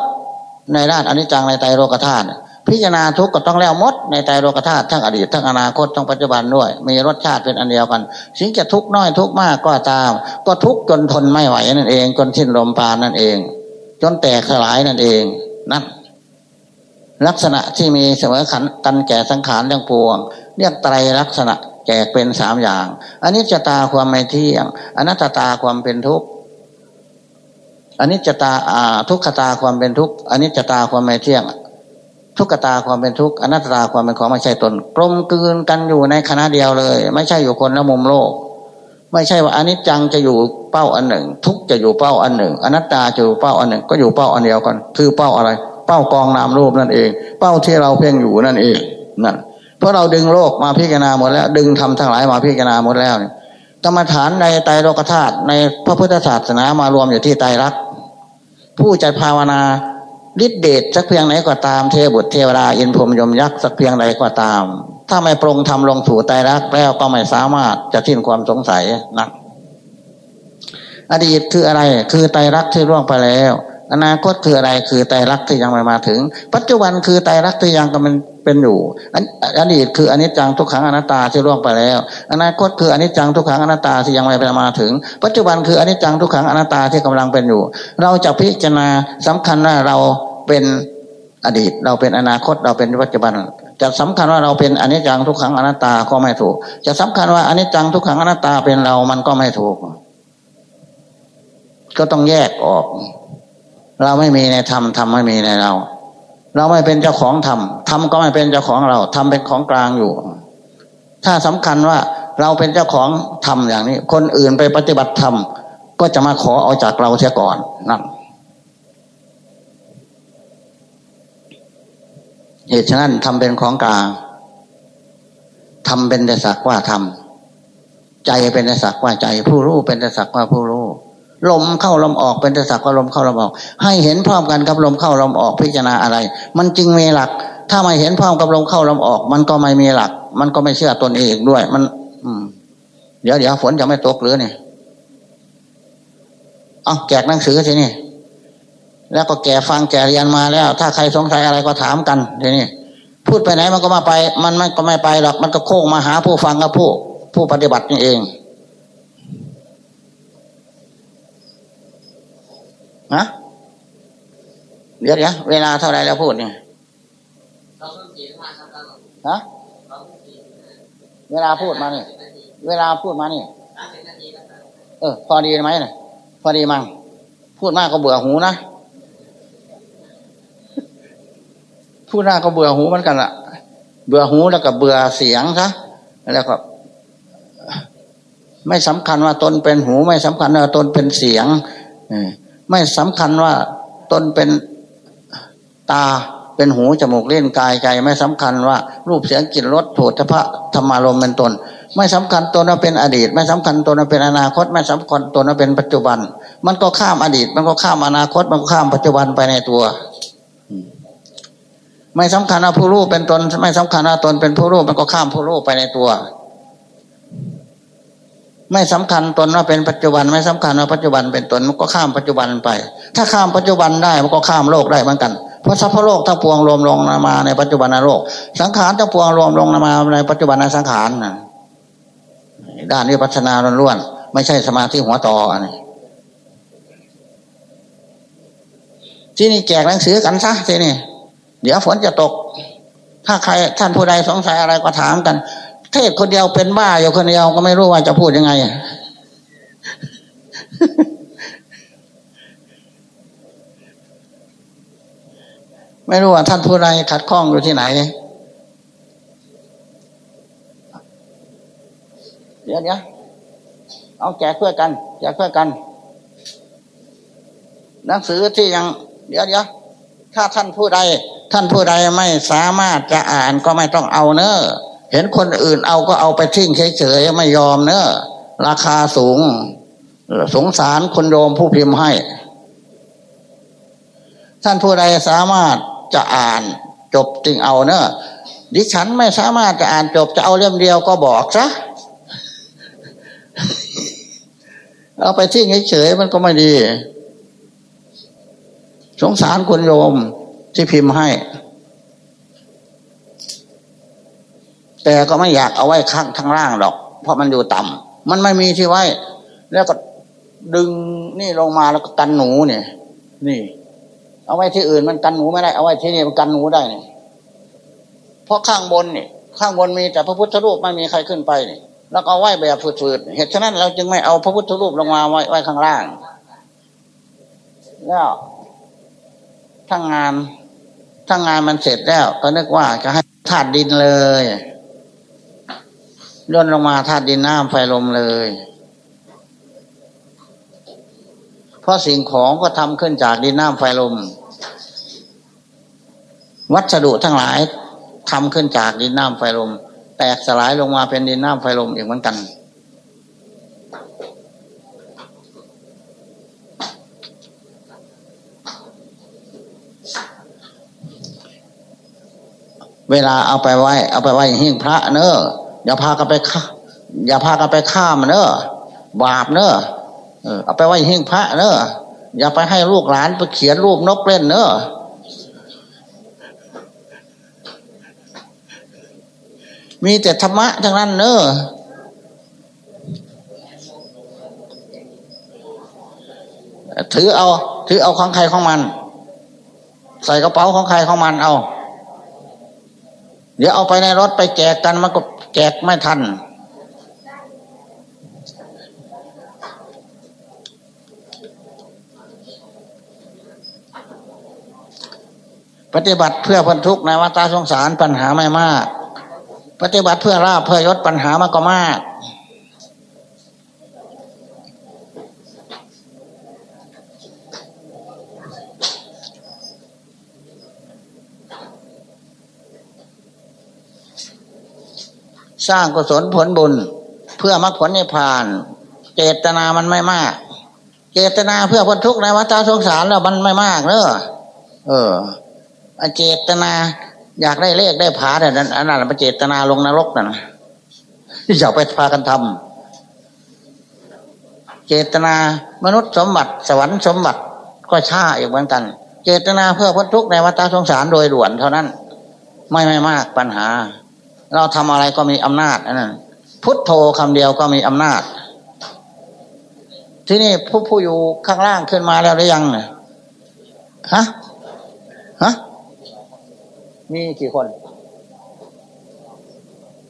S1: ในด้านอันนี้จังในไตโลกธาตุ พิจารณาทุกข์ก็ต้องแล้วมดในใจโลกธาตุทั้งอดีตทั้งอนาคตทั้งปัจจุบันด้วย มีรสชาติเป็นอันเดียวกันสิ่งจะทุกข์น้อยทุกข์มากก็ตาม ก็ทุกข์จนทนไม่ไหวนั่นเองจนสิ้นลมปานนั่นเอง จนแตกสลายนั่นเองนั่นลักษณะที่มีเสมอขันกันแก่สังขารเรื่องปวง เรียกไตรลักษณะแจกเป็นสามอย่างอันนี้จะตาความไม่เที่ยงอนัตตาความเป็นทุกข์อันนี้จะตาทุกขตาความเป็นทุกข์อันนี้จะตาความไม่เที่ยง ทุกขตาความเป็นทุกข์อนัตตาความเป็นของไม่ใช่ตน กลมกลืนกันอยู่ในคณะเดียวเลย ไม่ใช่อยู่คนละมุมโลก ไม่ใช่ว่าอนิจจังจะอยู่เป้าอันหนึ่ง ทุกจะอยู่เป้าอันหนึ่ง อนัตตาจะอยู่เป้าอันหนึ่ง ก็อยู่เป้าอันเดียวกัน คือเป้าอะไร เป้ากองนามรูปนั่นเอง เป้าที่เราเพ่งอยู่นั่นเองนั่นเพราะเราดึงโลกมาพิจารณาหมดแล้ว ดึงทำทั้งหลายมาพิจารณาหมดแล้วกรรมฐานในไตรโลกธาตุในพระพุทธศาสนามารวมอยู่ที่ไตรลักษณ์ผู้ใจภาวนา ฤทธิเดชสักเพียงไหนก็ตามเทบุตรเทวดาอินพรมยมยักษ์สักเพียงใดก็ตาม ถ้าไม่ปรงทำลงสู่ไตรักแล้วก็ไม่สามารถจะทิ้งความสงสัยนัก อดีตคืออะไรคือไตรักที่ร่วงไปแล้ว อนาคตคืออะไรคือไตรักที่ยังไม่มาถึง ปัจจุบันคือไตรักที่ยังกำลังเป็นอยู่อดีตคืออนิจจังทุกขังอนัตตาที่ร่วงไปแล้ว อนาคตคืออนิจจังทุกขังอนัตตาที่ยังไม่ไปมาถึง ปัจจุบันคืออนิจจังทุกขังอนัตตาที่กำลังเป็นอยู่ เราจะพิจารณาสำคัญว่าเรา เป็นอดีต เราเป็นอนาคต เราเป็นปัจจุบัน จะสำคัญว่าเราเป็นอนิจจังทุกขังอนัตตาก็ไม่ถูก จะสำคัญว่าอนิจจังทุกขังอนัตตาเป็นเรามันก็ไม่ถูก ก็ต้องแยกออก เราไม่มีในธรรมธรรมไม่มีในเรา เราไม่เป็นเจ้าของธรรมธรรมก็ไม่เป็นเจ้าของเราธรรมเป็นของกลางอยู่ ถ้าสำคัญว่าเราเป็นเจ้าของธรรมอย่างนี้ คนอื่นไปปฏิบัติธรรมก็จะมาขอเอาจากเราเสียก่อนนั่น เหตุฉะนั้นทำเป็นของกลางทำเป็นแต่สักว่าทำใจเป็นแต่สักว่าใจ ผู้รู้เป็นแต่สักว่าผู้รู้ลมเข้าลมออกเป็นแต่สักว่าลมเข้าลมออก ให้เห็นพร้อมกันกับลมเข้าลมออกพิจารณาอะไร มันจึงมีหลัก ถ้าไม่เห็นพร้อมกับลมเข้าลมออก มันก็ไม่มีหลัก มันก็ไม่เชื่อตนเองด้วย มัน อืม เดี๋ยวเดี๋ยวฝนจะไม่ตกหรือเนี่ยเอาแจกหนังสือทีนี่ แล้วก็แก่ฟังแก่เรียนมาแล้ว ถ้าใครสงสัยอะไรก็ถามกันทีนี้พูดไปไหนมันก็มาไป มันมันก็ไม่ไปหรอกมันก็โค้งมาหาผู้ฟังกับผู้ ผู้ปฏิบัตินี่เองฮะเดี๋ยวเดี๋ยวเวลาเท่าไรแล้วพูดเนี่ยฮะเวลาพูดมานี่เวลาพูดมานี่เออ พอดีไหมเนี่ยพอดีมั้งพูดมากก็เบื่อหูนะ พูดหน้าก็เบื่อหูเหมือนกันละเบื่อหูแล้วก็เบื่อเสียงซะแล้วก็ไม่สำคัญว่าตนเป็นหู ไม่สำคัญว่าตนเป็นเสียงไม่สำคัญว่าตนเป็นตาเป็นหูจมูกเล่นกายใจ ไม่สำคัญว่า รูปเสียงกลิ่นรสโผฏฐะธรรมารมเป็นตน ไม่สำคัญตนว่าเป็นอดีต ไม่สำคัญตนว่าเป็นอนาคต ไม่สำคัญตนว่าเป็นปัจจุบัน มันก็ข้ามอดีต มันก็ข้ามอนาคต มันก็ข้ามปัจจุบันไปในตัว ไม่สำคัญว่าผู้รู้เป็นตน ไม่สำคัญว่าตนเป็นผู้รู้มันก็ข้ามผู้รู้ไปในตัว ไม่สำคัญตนว่าเป็นปัจจุบัน ไม่สำคัญว่าปัจจุบันเป็นตนมันก็ข้ามปัจจุบันไป ถ้าข้ามปัจจุบันได้มันก็ข้ามโลกได้เหมือนกันเพราะสัพพโลกทั้งปวงรวมลงมาในปัจจุบันโลก สังขารทั้งปวงรวมลงมาในปัจจุบันสังขารนะด้านนี้พัฒนาล้วนๆไม่ใช่สมาธิหัวต่อนนี้ที่นี่แจกหนังสือกันซะที่นี่ เดี๋ยวฝนจะตก ถ้าใครท่านผู้ใดสงสัยอะไรก็ถามกัน เทศคนเดียวเป็นบ้าอยู่คนเดียวก็ไม่รู้ว่าจะพูดยังไงไม่รู้ว่าท่านผู้ใดขัดข้องอยู่ที่ไหน เดี๋ยวเดี๋ยวเอาแจกเพื่อกัน แจกเพื่อกัน หนังสือที่ยัง เดี๋ยวเดี๋ยว ถ้าท่านผู้ใด ท่านผู้ใดไม่สามารถจะอ่านก็ไม่ต้องเอาเนอะเห็นคนอื่นเอาก็เอาไปทิ้งเฉยๆไม่ยอมเนอะราคาสูง สงสารคนโยมผู้พิมพ์ให้ ท่านผู้ใดสามารถจะอ่านจบจึงเอาเนอะดิฉันไม่สามารถจะอ่านจบจะเอาเล่มเดียวก็บอกซะเอาไปทิ้งเฉยๆมันก็ไม่ดี สงสารคนโยมที่พิมพ์ให้ แต่ก็ไม่อยากเอาไว้ข้างทั้งล่างหรอก เพราะมันอยู่ต่ำมันไม่มีที่ไว้ แล้วก็ดึงนี่ลงมาแล้วก็กันหนูเนี่ย นี่ เอาไว้ที่อื่นมันกันหนูไม่ได้ เอาไว้ที่นี่มันกันหนูได้เนี่ยเพราะข้างบนนี่ข้างบนมีแต่พระพุทธรูปไม่มีใครขึ้นไปนี่แล้วก็เอาไว้แบบฝืดๆเหตุฉะนั้นเราจึงไม่เอาพระพุทธรูปลงมาไว้ไว้ข้างล่าง แล้ว ทั้งงานถ้างานมันเสร็จแล้ว ก็นึกว่าจะให้ธาตุดินเลยย่นลงมาธาตุดินน้ำไฟลมเลย เพราะสิ่งของก็ทำขึ้นจากดินน้ำไฟลม วัสดุทั้งหลายทำขึ้นจากดินน้ำไฟลม แตกสลายลงมาเป็นดินน้ำไฟลมอีกเหมือนกัน เวลาเอาไปไว้ เอาไปไว้หิ้งพระเนอะอย่าพากันไปฆ่าอย่าพากันไปฆ่ามันเนอะบาปเนอะเอาไปไว้หิ้งพระเนอะอย่าไปให้ลูกหลานไปเขียนรูปนกเล่นเนอะมีแต่ธรรมะทั้งนั้นเนอะถือเอา ถือเอาของใครของมัน ใส่กระเป๋าของใครของมันเอา เดี๋ยวเอาไปในรถไปแจกกันมันก็แจกไม่ทัน ปฏิบัติเพื่อพ้นทุกข์ในวัฏสงสารปัญหาไม่มาก ปฏิบัติเพื่อราบเพื่อยศปัญหามันก็มาก สร้างกุศลผลบุญ เพื่อมรรคผลนิพพาน เจตนามันไม่มาก เจตนาเพื่อพ้นทุกข์ในวัฏสงสารแล้วมันไม่มากเนอะเออเจตนาอยากได้เลขได้ผาแต่นั้นอันนั้นเป็นเจตนาลงนรกนั่นที่อยากไปพากันทำเจตนามนุษย์สมบัติสวรรค์สมบัติก็ช่าอีกเหมือนกัน เจตนาเพื่อพ้นทุกข์ในวัฏสงสารโดยด่วนเท่านั้น ไม่ไม่มากปัญหา เราทำอะไรก็มีอำนาจนั่นพุทโธคำเดียวก็มีอำนาจ ที่นี่ผู้ผู้อยู่ข้างล่างขึ้นมาแล้วหรือยังเนี่ยฮะฮะมีกี่คน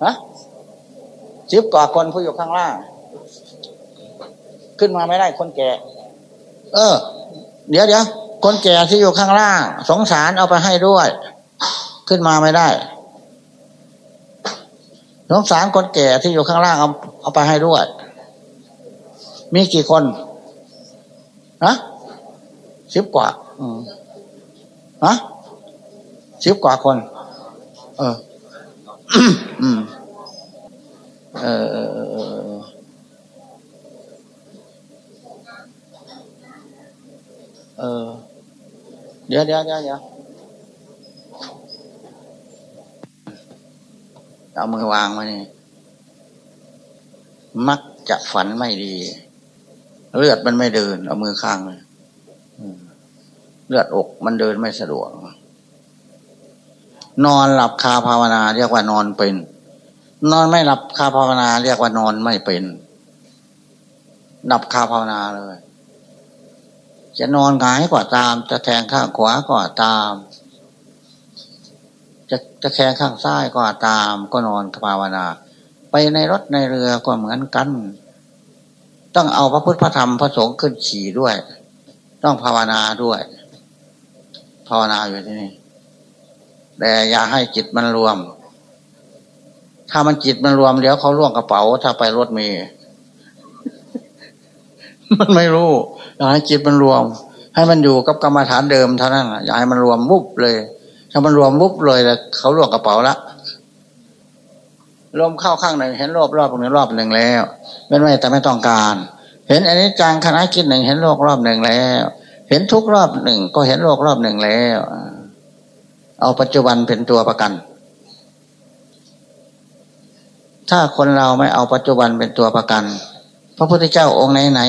S1: ฮะสิบกว่าคนผู้อยู่ข้างล่าง ขึ้นมาไม่ได้คนแก่ เออ เดี๋ยวเดี๋ยวคนแก่ที่อยู่ข้างล่าง สงสารเอาไปให้ด้วย ขึ้นมาไม่ได้ สงสารคนแก่ที่อยู่ข้างล่างเอาเอาไปให้ด้วย มีกี่คนฮะสิบกว่าอืมฮะสิบกว่าคนเอออืมเออเออเออ เดี๋ยวเดี๋ยวเดี๋ยว เอามือวางมานี่มักจะฝันไม่ดี เลือดมันไม่เดิน เอามือข้างเลยเลือดอกมันเดินไม่สะดวก นอนหลับคาภาวนา เรียกว่านอนเป็น นอนไม่หลับคาภาวนา เรียกว่านอนไม่เป็นหลับคาภาวนาเลย จะนอนหงายก็ตาม จะแทงข้างขวาก็ตาม จะจะแค่ข้างซ้ายก็ตามก็นอนภาวนา ไปในรถในเรือก็เหมือนกัน ต้องเอาพระพุทธพระธรรมพระสงฆ์ขึ้นขี่ด้วย ต้องภาวนาด้วย ภาวนาอยู่ที่นี่แต่อย่าให้จิตมันรวม ถ้ามันจิตมันรวมเดี๋ยวเขาล่วงกระเป๋า ถ้าไปรถเมย์มันไม่รู้อย่าให้จิตมันรวม ให้มันอยู่กับกรรมฐานเดิมเท่านั้นอย่าให้มันรวมมุบเลย ถ้ามันรวมมุบเลยแล้วเขาลวงกระเป๋าละรวมเข้าข้างหนึ่งเห็นรอบรอบหนึ่งรอบหนึ่งแล้วไม่ไม่แต่ไม่ต้องการ เห็นอันนี้จางคณะคิดหนึ่งเห็นโลกรอบหนึ่งแล้ว เห็นทุกรอบหนึ่งก็เห็นโลกรอบหนึ่งแล้ว เอาปัจจุบันเป็นตัวประกัน ถ้าคนเราไม่เอาปัจจุบันเป็นตัวประกัน พระพุทธเจ้าองค์ไหนไหน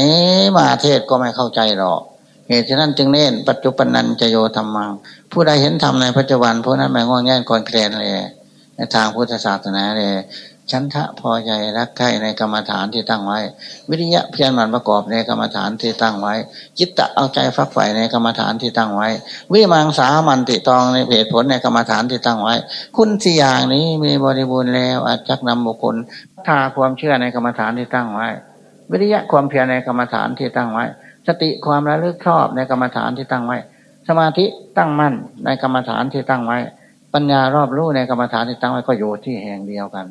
S1: มาเทศก็ไม่เข้าใจหรอก เหตุฉะนั้นจึงเน้นปัจจุบันนันจะโยธรรมังผู้ใดเห็นธรรมในปัจจุบันผู้นั้นไม่ง่วงแง่นกอนเคลนเลยในทางพุทธศาสนาเลยฉันทะพอใจรักใคร่ในกรรมฐานที่ตั้งไว้ วิริยะเพียรมันประกอบในกรรมฐานที่ตั้งไว้ จิตตะเอาใจฟักใฝ่ในกรรมฐานที่ตั้งไว้ วิมังสามันติตองในเหตุผลในกรรมฐานที่ตั้งไว้ คุณสี่อย่างนี้มีบริบูรณ์แล้วอาจจักนำบุคคลทาความเชื่อในกรรมฐานที่ตั้งไว้ วิริยะความเพียรในกรรมฐานที่ตั้งไว้ สติความระลึกชอบในกรรมฐานที่ตั้งไว้ สมาธิตั้งมั่นในกรรมฐานที่ตั้งไว้ ปัญญารอบรู้ในกรรมฐานที่ตั้งไว้ก็อยู่ที่แห่งเดียวกัน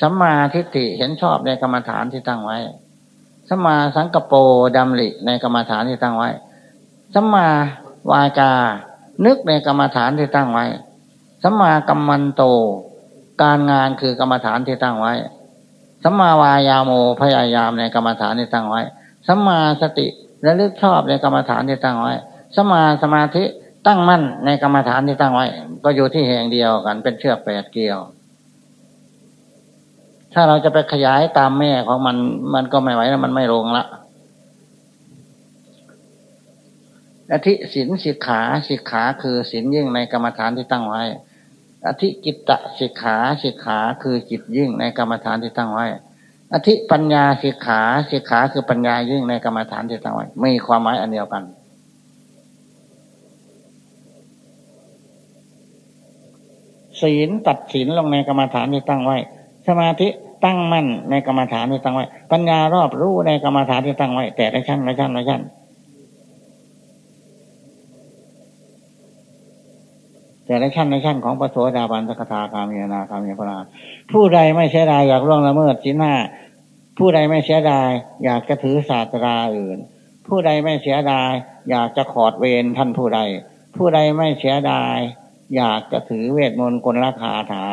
S1: สัมมาทิฏฐิเห็นชอบในกรรมฐานที่ตั้งไว้สัมมาสังกปรดำริในกรรมฐานที่ตั้งไว้สัมมาวาจา นึกในกรรมฐานที่ตั้งไว้สัมมากัมมันโต การงานคือกรรมฐานที่ตั้งไว้ สัมมาวายาโมพยายามในกรรมฐานที่ตั้งไว้สัมมาสติและลึกชอบในกรรมฐานที่ตั้งไว้สัมมาสมาธิตั้งมั่นในกรรมฐานที่ตั้งไว้ ก็อยู่ที่แห่งเดียวกันเป็นเชือกแปดเกลียว ถ้าเราจะไปขยายตามแม่ของมัน มันก็ไม่ไหวแล้วมันไม่ลงละอธิสินสิกขาสิกขาคือสินยิ่งในกรรมฐานที่ตั้งไว้ อธิกิตตสิกขาสิกขาคือจิตยิ่งในกรรมฐานที่ตั้งไว้ อธิปัญญาสิกขาสิกขาคือปัญญายิ่งในกรรมฐานที่ตั้งไว้มีความหมายอันเดียวกัน ศีลตัดศีลลงในกรรมฐานที่ตั้งไว้ สมาธิตั้งมั่นในกรรมฐานที่ตั้งไว้ ปัญญารอบรู้ในกรรมฐานที่ตั้งไว้ แต่ละชั้นละชั้นละชั้น แต่ในชั้นในชั้นของพระโสดาบันสกทาคามีนาคามีพระผู้ใดไม่เสียดายอยากร่วงละเมิดสินห้าผู้ใดไม่เสียดายอยากจะถือศาสตราอื่น ผู้ใดไม่เสียดายอยากจะขอดเวรท่านผู้ใด ผู้ใดไม่เสียดาย อยากจะถือเวทมนต์กลราคาถา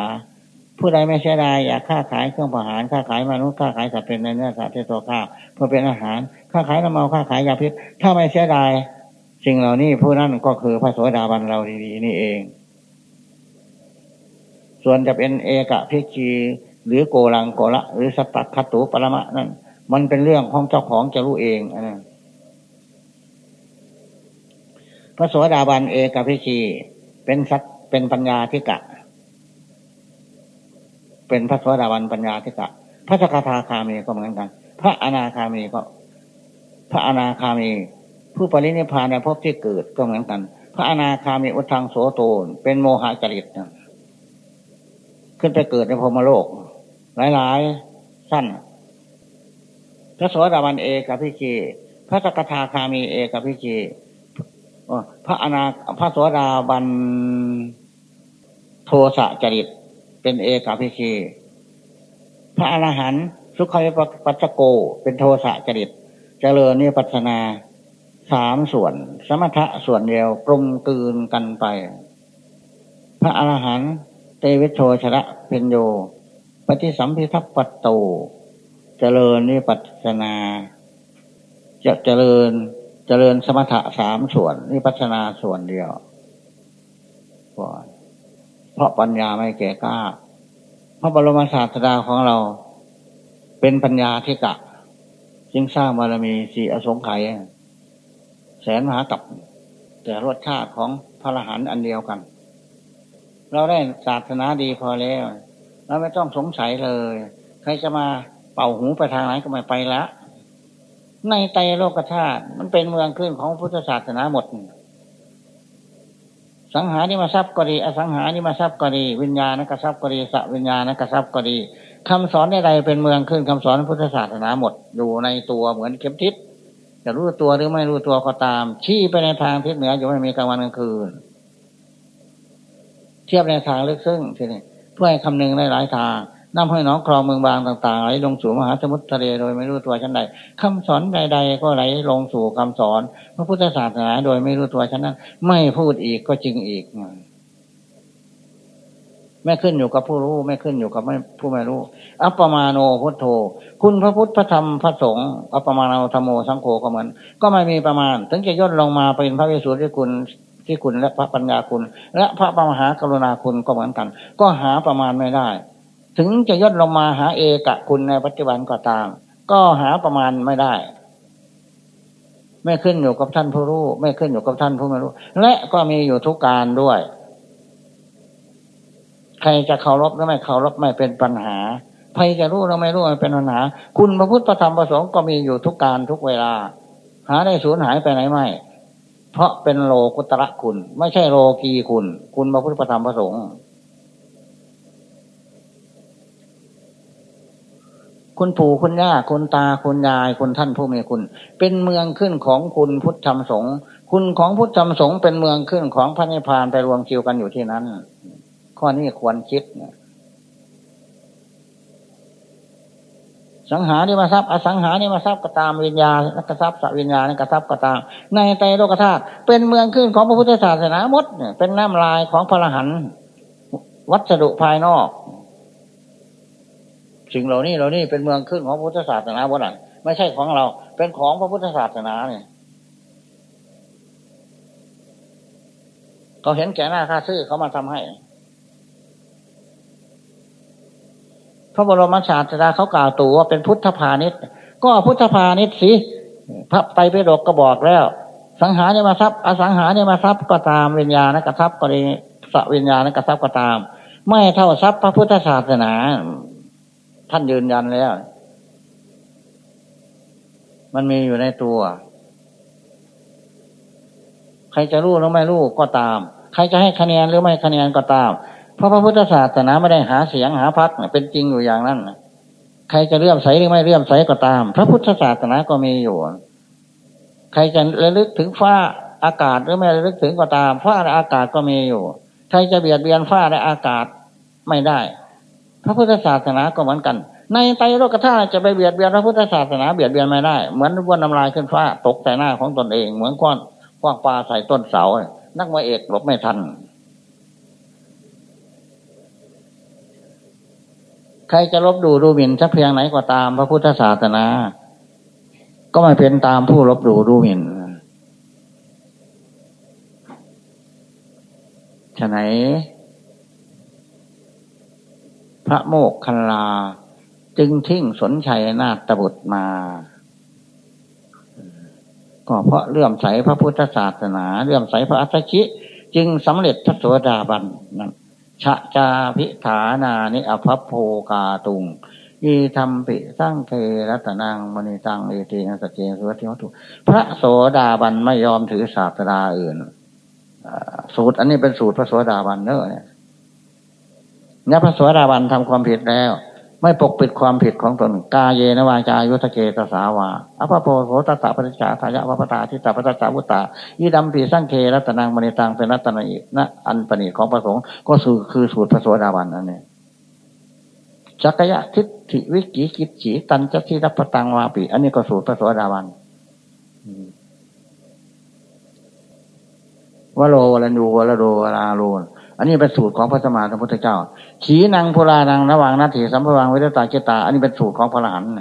S1: ผู้ใดไม่เสียดายอยากค้าขายเครื่องประหารค้าขายมนุษย์ค้าขายสัตว์เป็นในเนื้อสัตว์ที่ตัวข้าเพื่อเป็นอาหารค้าขายน้ำเมาค้าขายยาพิษถ้าไม่เสียดายสิ่งเหล่านี้ผู้นั้นก็คือพระโสดาบันเราดีๆนี่เอง ส่วนจะเป็นเอกพิกีหรือโกลังโกละ หรือสตักขตุปรมะนั่นมันเป็นเรื่องของเจ้าของจะรู้เองอนนั้นพระโสดาบันเอกพิกีเป็นสัตเป็นปัญญาธิกะ เป็นพระโสดาบันปัญญาธิกะ พระสกทาคามีก็เหมือนกัน พระอนาคามีก็ พระอนาคามี ผู้ปรินิพพานในภพที่เกิดก็เหมือนกัน พระอนาคามีอุทังโสโตนเป็นโมหะจริต ขึ้นไปเกิดในพรมโลก หลายๆสั้น พระโสดาบันเอกพิจีพระสกทาคามีเอกพิจีพระอนาพระโสดาบันโทสะจริต เป็นเอกพิชีพระอรหันต์สุขวิปัสสโก เป็นโทสะจริต เจริญนิปัสนาสามส่วน สมถะส่วนเดียวกลมกลืนกันไป พระอรหันต์ วิโชชระเป็นโย ปฏิสัมพิทัพปัตโต เจริญนิปัสนา จะเจริญเจริญสมถะสามส่วนนี่พัฒนาส่วนเดียวก่อนเพราะปัญญาไม่แก่กล้า พระบรมศาสดาของเรา เป็นปัญญาที่กะ จึงสร้างบารมีสีอสงไขยแสนมหากับ แต่รสชาติของพระอรหันต์อันเดียวกัน เราได้ศาสนาดีพอแล้วเราไม่ต้องสงสัยเลย ใครจะมาเป่าหูไปทางไหนก็ไม่ไปละ ในไตโลกธาตุมันเป็นเมืองขึ้นของพุทธศาสนาหมด สังหาริมาทรัพย์ก็ดี อสังหาริมาทรัพย์ก็ดี วิญญาณกทรัพย์ก็ดีสัวิญญาณกทรัพย์ก็ดีคำสอนใดๆเป็นเมืองขึ้นคำสอนพุทธศาสนาหมด อยู่ในตัวเหมือนเข็มทิศจะรู้ตัวหรือไม่รู้ตัวก็ตาม ชี้ไปในทางทิศเหนืออยู่ไม่มีกลางวันกลางคืน เทียบในทางลึกซึ้งทีนี้เพื่อให้คำนึงได้หลายทางน้ำห้อยน้องคลองเมืองบางต่างๆไหลลงสู่มหาสมุทรทะเลโดยไม่รู้ตัวชั้นใดคำสอนใด ๆ ก็ไหลลงสู่คำสอนพระพุทธศาสนาโดยไม่รู้ตัวชั้นนั้น ไม่พูดอีกก็จริงอีกไม่ขึ้นอยู่กับผู้รู้ไม่ขึ้นอยู่กับไม่ผู้ไม่รู้ อัปปมาโนพุทโธ คุณพระพุทธพระธรรมพระสงฆ์อัปปมาโนธรรมโมสังโฆก็เหมือน ก็ไม่มีประมาณ ถึงจะย่นลงมาเป็นพระวิสุทธิคุณ ที่คุณและพระปัญญาคุณ และพระมหากรุณาคุณก็เหมือนกัน ก็หาประมาณไม่ได้ ถึงจะย่นลงมาหาเอกะคุณในปัจจุบันก็ตาม ก็หาประมาณไม่ได้ ไม่ขึ้นอยู่กับท่านผู้รู้ ไม่ขึ้นอยู่กับท่านผู้ไม่รู้ และก็มีอยู่ทุกการด้วย ใครจะเคารพหรือไม่เคารพไม่เป็นปัญหาใครจะรู้หรือไม่รู้ไม่เป็นปัญหา คุณพระพุทธธรรมประสงค์ก็มีอยู่ทุกการทุกเวลา หาได้สูญหายไปไหนไม่ เพราะเป็นโลกุตระคุณ ไม่ใช่โลกีคุณ คุณพระพุทธธรรมประสงค์คุณปู่คุณย่าคุณตาคุณยายคุณท่านผู้มีคุณ เป็นเมืองขึ้นของคุณพุทธธรรมสงฆ์คุณของพุทธธรรมสงฆ์เป็นเมืองขึ้นของพระนิพพานไปรวมคิวกันอยู่ที่นั้น ข้อนี้ควรคิด สังหาริมาทรัพย์อสังหาริมาทรัพย์ก็ตามวิญญาณนักทรัพย์สวิญญาณนักทรัพย์ก็ตาม ในไตรโลกธาตุเป็นเมืองขึ้นของพระพุทธศาสนามดเป็นน้ำลายของพระรหันวัสดุภายนอก สิ่งเหล่านี้เหล่านี้เป็นเมืองขึ้นของพุทธศาสนาบนนั้นไม่ใช่ของเรา เป็นของพระพุทธศาสนาเนี่ยเขาเห็นแก่หน้าค่าซื้อเขามาทำให้ พระบรมศาสดาเขากล่าวตัวว่าเป็นพุทธพาณิชย์ก็พุทธพาณิชย์สิพระไปไปดกก็บอกแล้ว สังหารเนี่ยมาทรัพย์อสังหารเนี่ยมาทรัพย์ก็ตามวิญญาณกระทับก็ดีสวิญญาณกระทับก็ตาม ไม่เท่าทรัพย์พระพุทธศาสนา ท่านยืนยันแล้ว มันมีอยู่ในตัว ใครจะรู้หรือไม่รู้ก็ตาม ใครจะให้คะแนนหรือไม่คะแนนก็ตาม เพราะพระพุทธศาสนาไม่ได้หาเสียงหาพักเป็นจริงอยู่อย่างนั้นใครจะเลื่อมใสหรือไม่เลื่อมใสก็ตาม พระพุทธศาสนาก็มีอยู่ ใครจะระลึกถึงฟ้าอากาศหรือไม่ระลึกถึงก็ตามฟ้าอากาศก็มีอยู่ ใครจะเบียดเบียนฟ้าและอากาศไม่ได้ พระพุทธศาสนาก็เหมือนกัน ในไตรโลกธาตุจะไปเบียดเบียนพระพุทธศาสนาเบียดเบียนไม่ได้ เหมือนวนน้ำลายขึ้นฟ้าตกใส่หน้าของตนเอง เหมือนก้อนกว้างปลาใส่ต้นเสานักมวยเอกหลบไม่ทัน ใครจะลบดูดูหมิ่นสักเพียงไหนก็ตามพระพุทธศาสนา ก็ไม่เป็นตามผู้ลบดูดูหมิ่นฉะไหน พระโมกคันลาจึงทิ้งสนชัยนาตบุตรมา ก็เพราะเลื่อมใสพระพุทธศาสนา เลื่อมใสพระอัตชิ จึงสำเร็จพระสวสดาบันนั้น ชะจาพิฐานานิอภพโภกาตุงยีธรรมปิสร้างเทรัตนางมณีตังเอตีนสเจสุวัติวัตุพระโสดาบันไม่ยอมถือศาสดาอื่นสูตร อันนี้เป็นสูตรพระโสดาบันเนอะเนี่ยพระโสดาบันทำความผิดแล้ว ไม่ปกปิดความผิดของตนกาเยนวาจายุทธเกตสาวาอภโพโสตตะปริจาทายะวปตาทิตาปตจาวุตายีดำปีสังเครัตนางมณีตังเป็นรัตนีนะอันปณิของประสงค์ก็คือคือสูตรพระสวสดาบันนั่นเองจักยะทิฏฐิวิกิกิจฉีตันจะที่รับประตังวาปีอันนี้ก็สูตรพระสวสดาบันวโรวรันยูวรโรวราโรน อันนี้เป็นสูตรของพระสมมาสัมพุทธเจ้า ขีนังโพลานังระหว่างนาทีสัมภวังเวทตาเจตา อันนี้เป็นสูตรของพระอรหันต์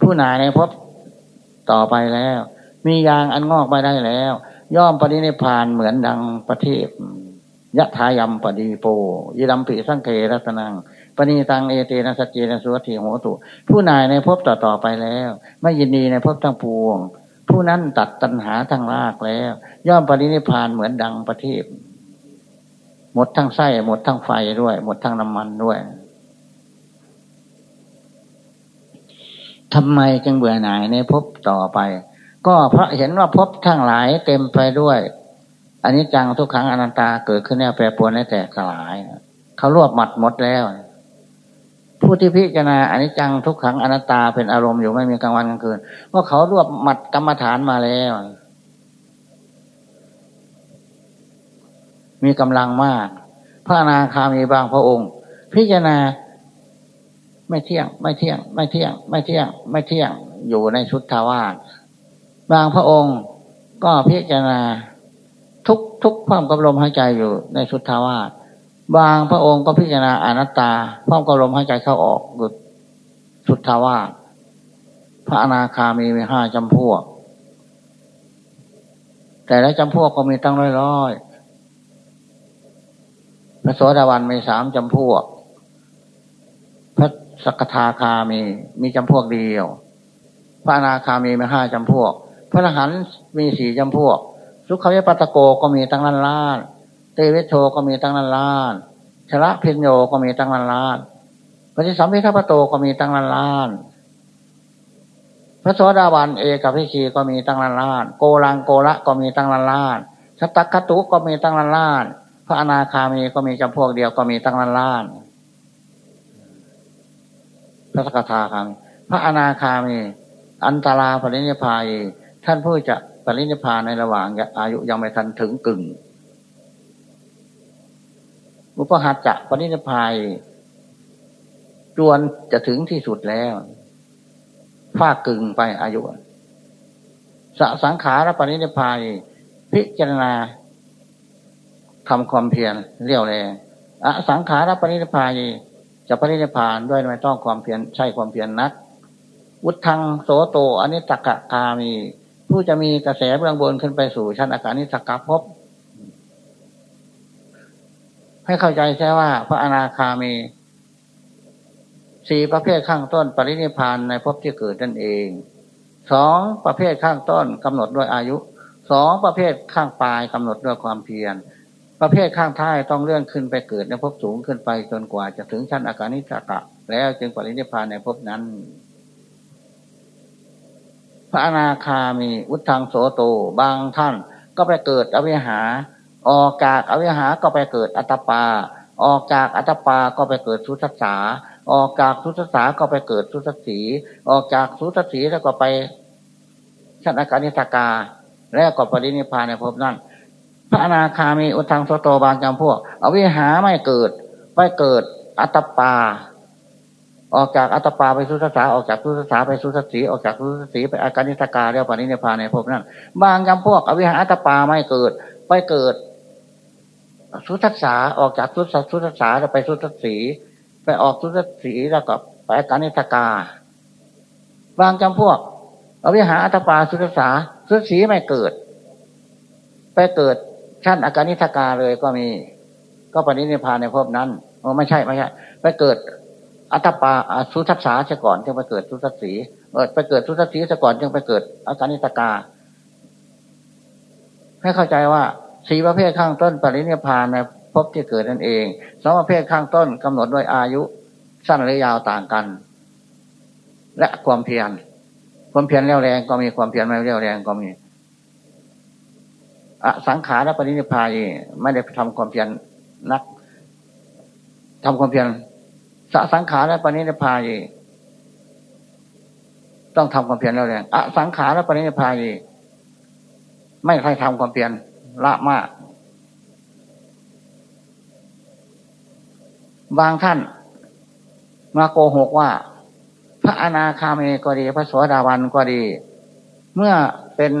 S1: ผู้นายในพบต่อไปแล้ว มียางอันงอกไปได้แล้ว ย่อมปฏินิพานเหมือนดังประเทศยะทายัมปดีโปยิรัมปิสังเครัตนังปณีตังเอเตนะสัจเจนะสุวัติโหตุ ผู้นายในพบต่อต่อไปแล้ว ไม่ยินดีในพบทั้งปวง ผู้นั้นตัดตัณหาทั้งรากแล้ว ย่อมปรินิพานเหมือนดังประทีป หมดทั้งไส้หมดทั้งไฟด้วย หมดทั้งน้ำมันด้วยทำไมจึงเบื่อหน่ายในภพต่อไป ก็เพราะเห็นว่าภพทั้งหลายเต็มไปด้วยอันนี้จังทุกครั้งอนันตาเกิดขึ้นแน่แปรปรวนแน่แตกสลายเขารวบหมัดหมดแล้ว ผู้ที่พิจารณาอนิจจังทุกขังอนัตตาเป็นอารมณ์อยู่ไม่มีกลางวันกลางคืนว่าเขารวบหมัดกรรมฐานมาแล้ว มีกำลังมาก พระนาคามีบางพระองค์ พิจารณาไม่เที่ยง ไม่เที่ยง ไม่เที่ยง ไม่เที่ยง ไม่เที่ยงอยู่ในชุดทาวาสบางพระองค์ก็พิจารณาทุกทุกความกำลมหายใจอยู่ในชุดทาวาสบางพระองค์ก็พิจารณาอนัตตาพร้อมกับลมหายใจเข้าออกหยุดสุดทาวาสพระอนาคามีมีห้าจำพวก แต่ละจำพวกก็มีตั้งร้อยร้อย พระโสดาบันมีสามจำพวก พระสกทาคามีมีจำพวกเดียว พระอนาคามีมีห้าจำพวก พระอรหันต์มีสี่จำพวกสุขเวปัตโกก็มีตั้งล้านล้านเตวิโชก็มีตั้งนันล้านชละพิญโยก็มีตั้งนันล้านปฏิสัมพิทัพโตก็มีตั้งนันล้าน พระโสดาบันเอกพิชีก็มีตั้งนันล้าน โกลังโกละก็มีตั้งนันล้านสัตตคตุก็มีตั้งนันล้าน พระอนาคามีก็มีจำพวกเดียวก็มีตั้งนันล้านพระสกทาคามีพระอนาคามี อันตราปรินิพายท่านผู้จะปรินิพานในระหว่างอายุยังไม่ทันถึงกึ่งอุปหัตจะปณิพายจวนจะถึงที่สุดแล้วฟากกึ่งไปอายุสสังขารปณิพายพิจารณา ทำความเพียรเรียวแรงอสังขารปณิพายจะปณิพานด้วยไม่ต้องความเพียรใช่ความเพียรนักวุฒังโสโตอนิตกะกามี ผู้จะมีกระแสเบื้องบนขึ้นไปสู่ชั้นอาการนิสกภพให้เข้าใจใช่ว่า พระอนาคามีสี่ประเภทข้างต้นปรินิพานในภพที่เกิดนั่นเองสองประเภทข้างต้นกำหนดด้วยอายุสองประเภทข้างปลายกำหนดด้วยความเพียร ประเภทข้างท้ายต้องเลื่อนขึ้นไปเกิดในภพสูงขึ้นไปจนกว่าจะถึงชั้นอาการนิสกะ แล้วจึงปรินิพานในภพนั้น พระอนาคามีวุฒังโสโตบางท่านก็ไปเกิดอวิหา ออกจากอวิหาก็ไปเกิดอัตปา ออกจากอัตปาก็ไปเกิดสุทัสสาออกจากสุทัสสาก็ไปเกิดสุทัสสีออกจากสุทัสสีแล้วก็ไปชั้นอาการนิสกา แล้วก็ปรินิพานในภพนั้น ระอนาคามีอุทังโสโตบางจำพวก อวิหาไม่เกิด ไม่เกิด อัตปา ออกจากอัตปาไปสุสสาออกจากสุสสาไปสุสสีออกจากสุสสีไปอาการนิสกาเรียกปานิเนพาในภพนั้น บางจำพวก อวิหาอัตปาไม่เกิด ไปเกิด สุทัสสาออกจากสุสสุทัสสาไปสุทัสสีไปออกสุทัสสีแล้วก็ไปอาการนิสกา บางจำพวก อวิหาอัตปาสุทัสสาสุทัสสีไม่เกิด ไปเกิด ชั้นอาการนิสกาเลยก็มี ก็ปณินิพานในภพนั้นไม่ใช่ไม่ใช่ไปเกิดอัตปาสุทัสสาเสียก่อนจึงไปเกิดสุทัสสีเออไปเกิดสุทัสสีเสียก่อนจึงไปเกิดอาการนิสกา ให้เข้าใจว่าสีประเภทข้างต้นปรินิพานในภพที่เกิดนั่นเองสองประเภทข้างต้นกำหนดด้วยอายุ สั้นหรือยาวต่างกัน และความเพียรความเพียรเรียวแรงก็มีความเพียรไม่เรียวแรงก็มี อสังขารและปรินิพานไม่ได้ทำความเพียรนักทำความเพียรสสังขารและปณิพพายต้องทำความเพียรแล้วแรงอสังขารและปณิพพายไม่ใครทำความเพียรละมาก บางท่าน มาโกหกว่า พระอนาคามีก็ดี พระสวสดาวันก็ดี เมื่อเป็น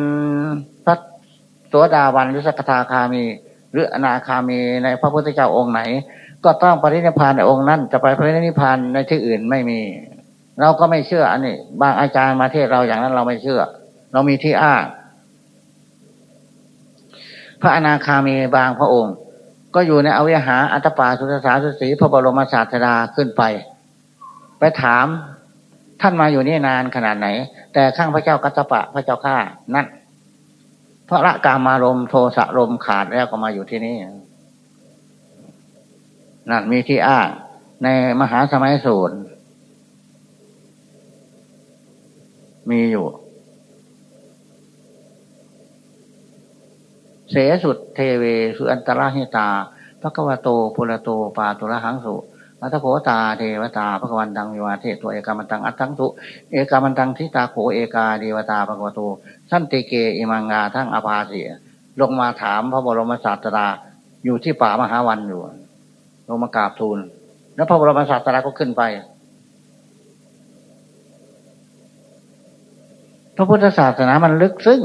S1: พระสวดาวันหรือสักทาคามี หรืออนาคามีในพระพุทธเจ้าองค์ไหน ก็ต้องปรินิพานในองค์นั้น จะไปปรินิพานในที่อื่นไม่มี เราก็ไม่เชื่ออันนี้บางอาจารย์มาเทศเราอย่างนั้นเราไม่เชื่อ เรามีที่อ้างพระอนาคามีบางพระองค์ ก็อยู่ในอวิหาอัตปาสุสสาสุสีพระบรมศาสดาขึ้นไป ไปถามท่านมาอยู่นี่นานขนาดไหน แต่ข้างพระเจ้ากัตปะพระเจ้าข้านั่น เพราะละกามารมโทสะรมขาดแล้วก็มาอยู่ที่นี่นั่นมีที่อ้างในมหาสมัยสูตรมีอยู่ เสสุดเทเวสุอันตรหิตาพระกวโตปุระโตปาตุระหังสุ อัตโขตาเทวตาพระกวันตังวิวาเทตัวเอกามันตังอัตถังสุเอกามันตังทิตาโขเอกาเดวตาพระกวโตสันติเกอิมังงาทั้งอภาเสียลงมาถามพระบรมศาสดาอยู่ที่ป่ามหาวันอยู่ลงมากราบทูล แล้วพระบรมศาสดาก็ขึ้นไป พระพุทธศาสนามันลึกซึ้ง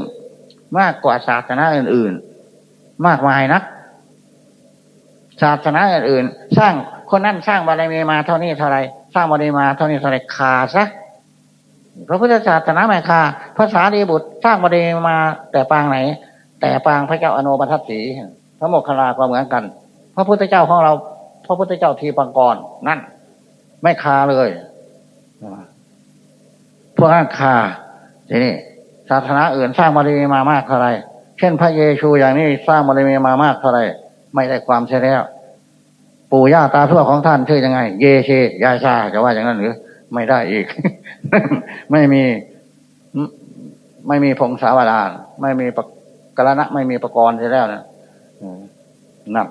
S1: มากกว่าศาสนาอื่น ๆ มากมายนัก ศาสนาอื่นๆสร้าง คนนั้นสร้างบารมีมาเท่านี้เท่าไรสร้างบารมีมาเท่านี้เท่าไรขาดซะพระพุทธศาสนาไม่คาภาษาดีบุตรสร้างบารมีมาแต่ปางไหน แต่ปางพระเจ้าอนุบัติสีพระโมคคัลลาก็เหมือนกัน พระพุทธเจ้าของเรา พระพุทธเจ้าทีปังกรนั่น ไม่คาเลยพวกนั้นคาทีนี้ศาสนาอื่นสร้างบารมีมามากเท่าไรเช่น พระเยซูอย่างนี้สร้างบารมีมามากเท่าไรไม่ได้ความใช่แล้ว ปู่ย่าตาทวดของท่านชื่อยังไง เยเชยาชาจะว่าอย่างนั้นหรือ ไม่ได้อีก ไม่มี ไม่มีพงศาวดารไม่มีกระณะ ไม่มีประกรณ์ใช่แล้วนะนั่น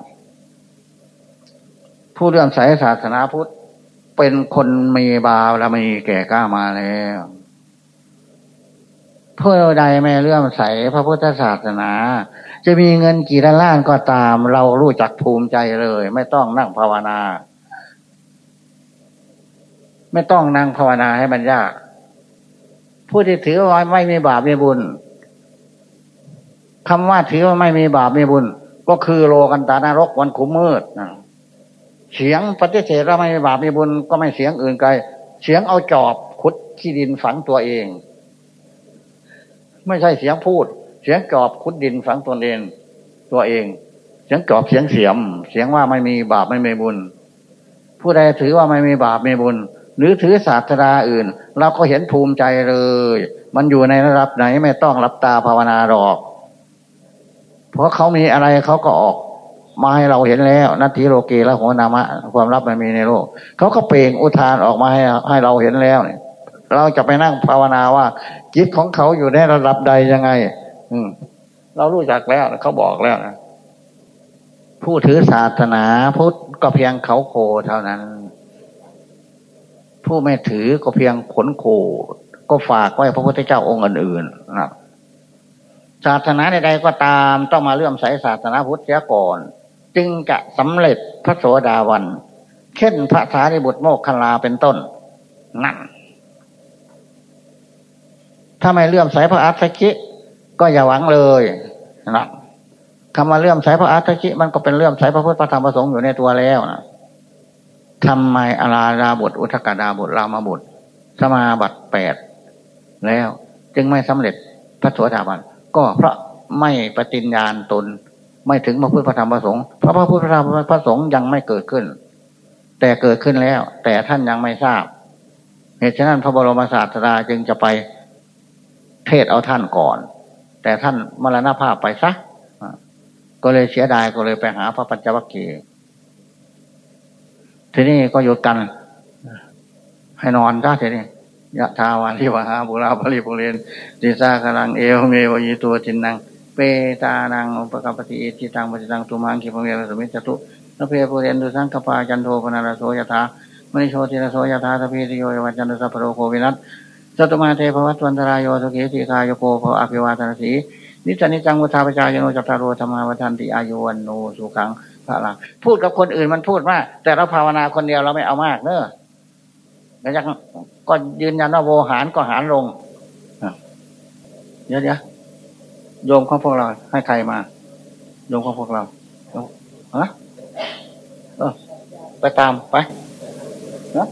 S1: ผู้เรื่องสายศาสนาพุทธเป็นคนมีบาและมีแก่กล้ามาแล้วเพื่อใดไม่เรื่องใสพระพุทธศาสนา จะมีเงินกี่ล้านก็ตาม เรารู้จักภูมิใจเลย ไม่ต้องนั่งภาวนา ไม่ต้องนั่งภาวนาให้มันยากผู้ที่ถือว่าไม่มีบาปไมีบุญคำว่าถือว่าไม่มีบาปไมีบุญ ก็คือโลกันตานรกวันขุมมืดนะเสียงปฏิเสธเราไม่มีบาปไมีบุญ ก็ไม่เสียงอื่นไกล เสียงเอาจอบขุดขี้ดินฝังตัวเอง ไม่ใช่เสียงพูด เสียงจอบขุดดินฝังตัวเองตัวเอง เสียงจอบเสียงเสียม เสียงว่าไม่มีบาปไม่มีบุญ ผู้ใดถือว่าไม่มีบาปไม่บุญ หรือถือศาสนาอื่น เราก็เห็นภูมิใจเลย มันอยู่ในระดับไหนไม่ต้องรับตาภาวนาหรอก เพราะเขามีอะไรเขาก็ออกมาให้เราเห็นแล้วนัตถิโลเกและหัวนามะ ความลับมันมีในโลกเขาก็เปล่งอุทานออกมาให้ให้เราเห็นแล้วเนี่ยเราจะไปนั่งภาวนาว่าจิตของเขาอยู่ในระดับใดยังไง อืม เรารู้จักแล้วเขาบอกแล้วนะผู้ถือศาสนาพุทธก็เพียงเขาโคเท่านั้น ผู้ไม่ถือก็เพียงขนโคก็ฝากไว้พระพุทธเจ้าองค์อื่นๆนะศาสนาใดๆก็ตามต้องมาเลื่อมใสศาสนาพุทธเสียก่อน จึงจะสำเร็จพระโสดาวัน เช่นพระสารีบุตรโมกขลาเป็นต้น นั่นถ้าไม่เลื่อมใสพระอัสสกิ ก็อย่าหวังเลยนะคำว่าเลื่อมใสพระอัสสกิมันก็เป็นเลื่อมใสพระพุทธพระธรรมพระสงฆ์อยู่ในตัวแล้วนะทำไมอาราดาบุตรอุทกดาบุตรรามาบุตรสมาบัติแปดแล้ว จึงไม่สำเร็จพระโสดาบันก็เพราะไม่ปฏิญญาณตนไม่ถึงพระพุทธพระธรรมพระสงฆ์เพราะพระพุทธพระธรรมพระสงฆ์ยังไม่เกิดขึ้น แต่เกิดขึ้นแล้ว แต่ท่านยังไม่ทราบเหตุฉะนั้นพระบรมศาสดาจึงจะไปเทศเอาท่านก่อน แต่ท่านมรณภาพไปซะก็เลยเสียดายก็เลยไปหาพระปัญจวัคคีย์ทีนี้ก็หยุดกัน ให้นอนจ้าทีนี้ยะทาวาลิวหาบุราภริปุเรนติสากลังเอวเมวีตัวจินนังเปตานังอุปกปติอิทิตังปฏิตังตุมังคิปเมวสมิจตุนเพปุเรนตุสังกปาจันโทปนารโสยะถามณิโชติรโสยะถาสพีติโยวัจันตุสัพโรโควินัส สตุมาเทภวัตวันตรายโยสุขีติคายโกภอภิวาทนาสีนิจานิจังวุฒาปจายโนจัตตารโรธรรมาวันติอายุวันโนสุขังพระลังพูดกับคนอื่นมันพูดมาก แต่เราภาวนาคนเดียวเราไม่เอามากเนอะแล้วยังก็ยืนยันว่าโวหารก็หารลงเดี๋ยวเดี๋ยวโยมของพวกเรา ให้ใครมา โยมของพวกเราฮะไปตามไปนะ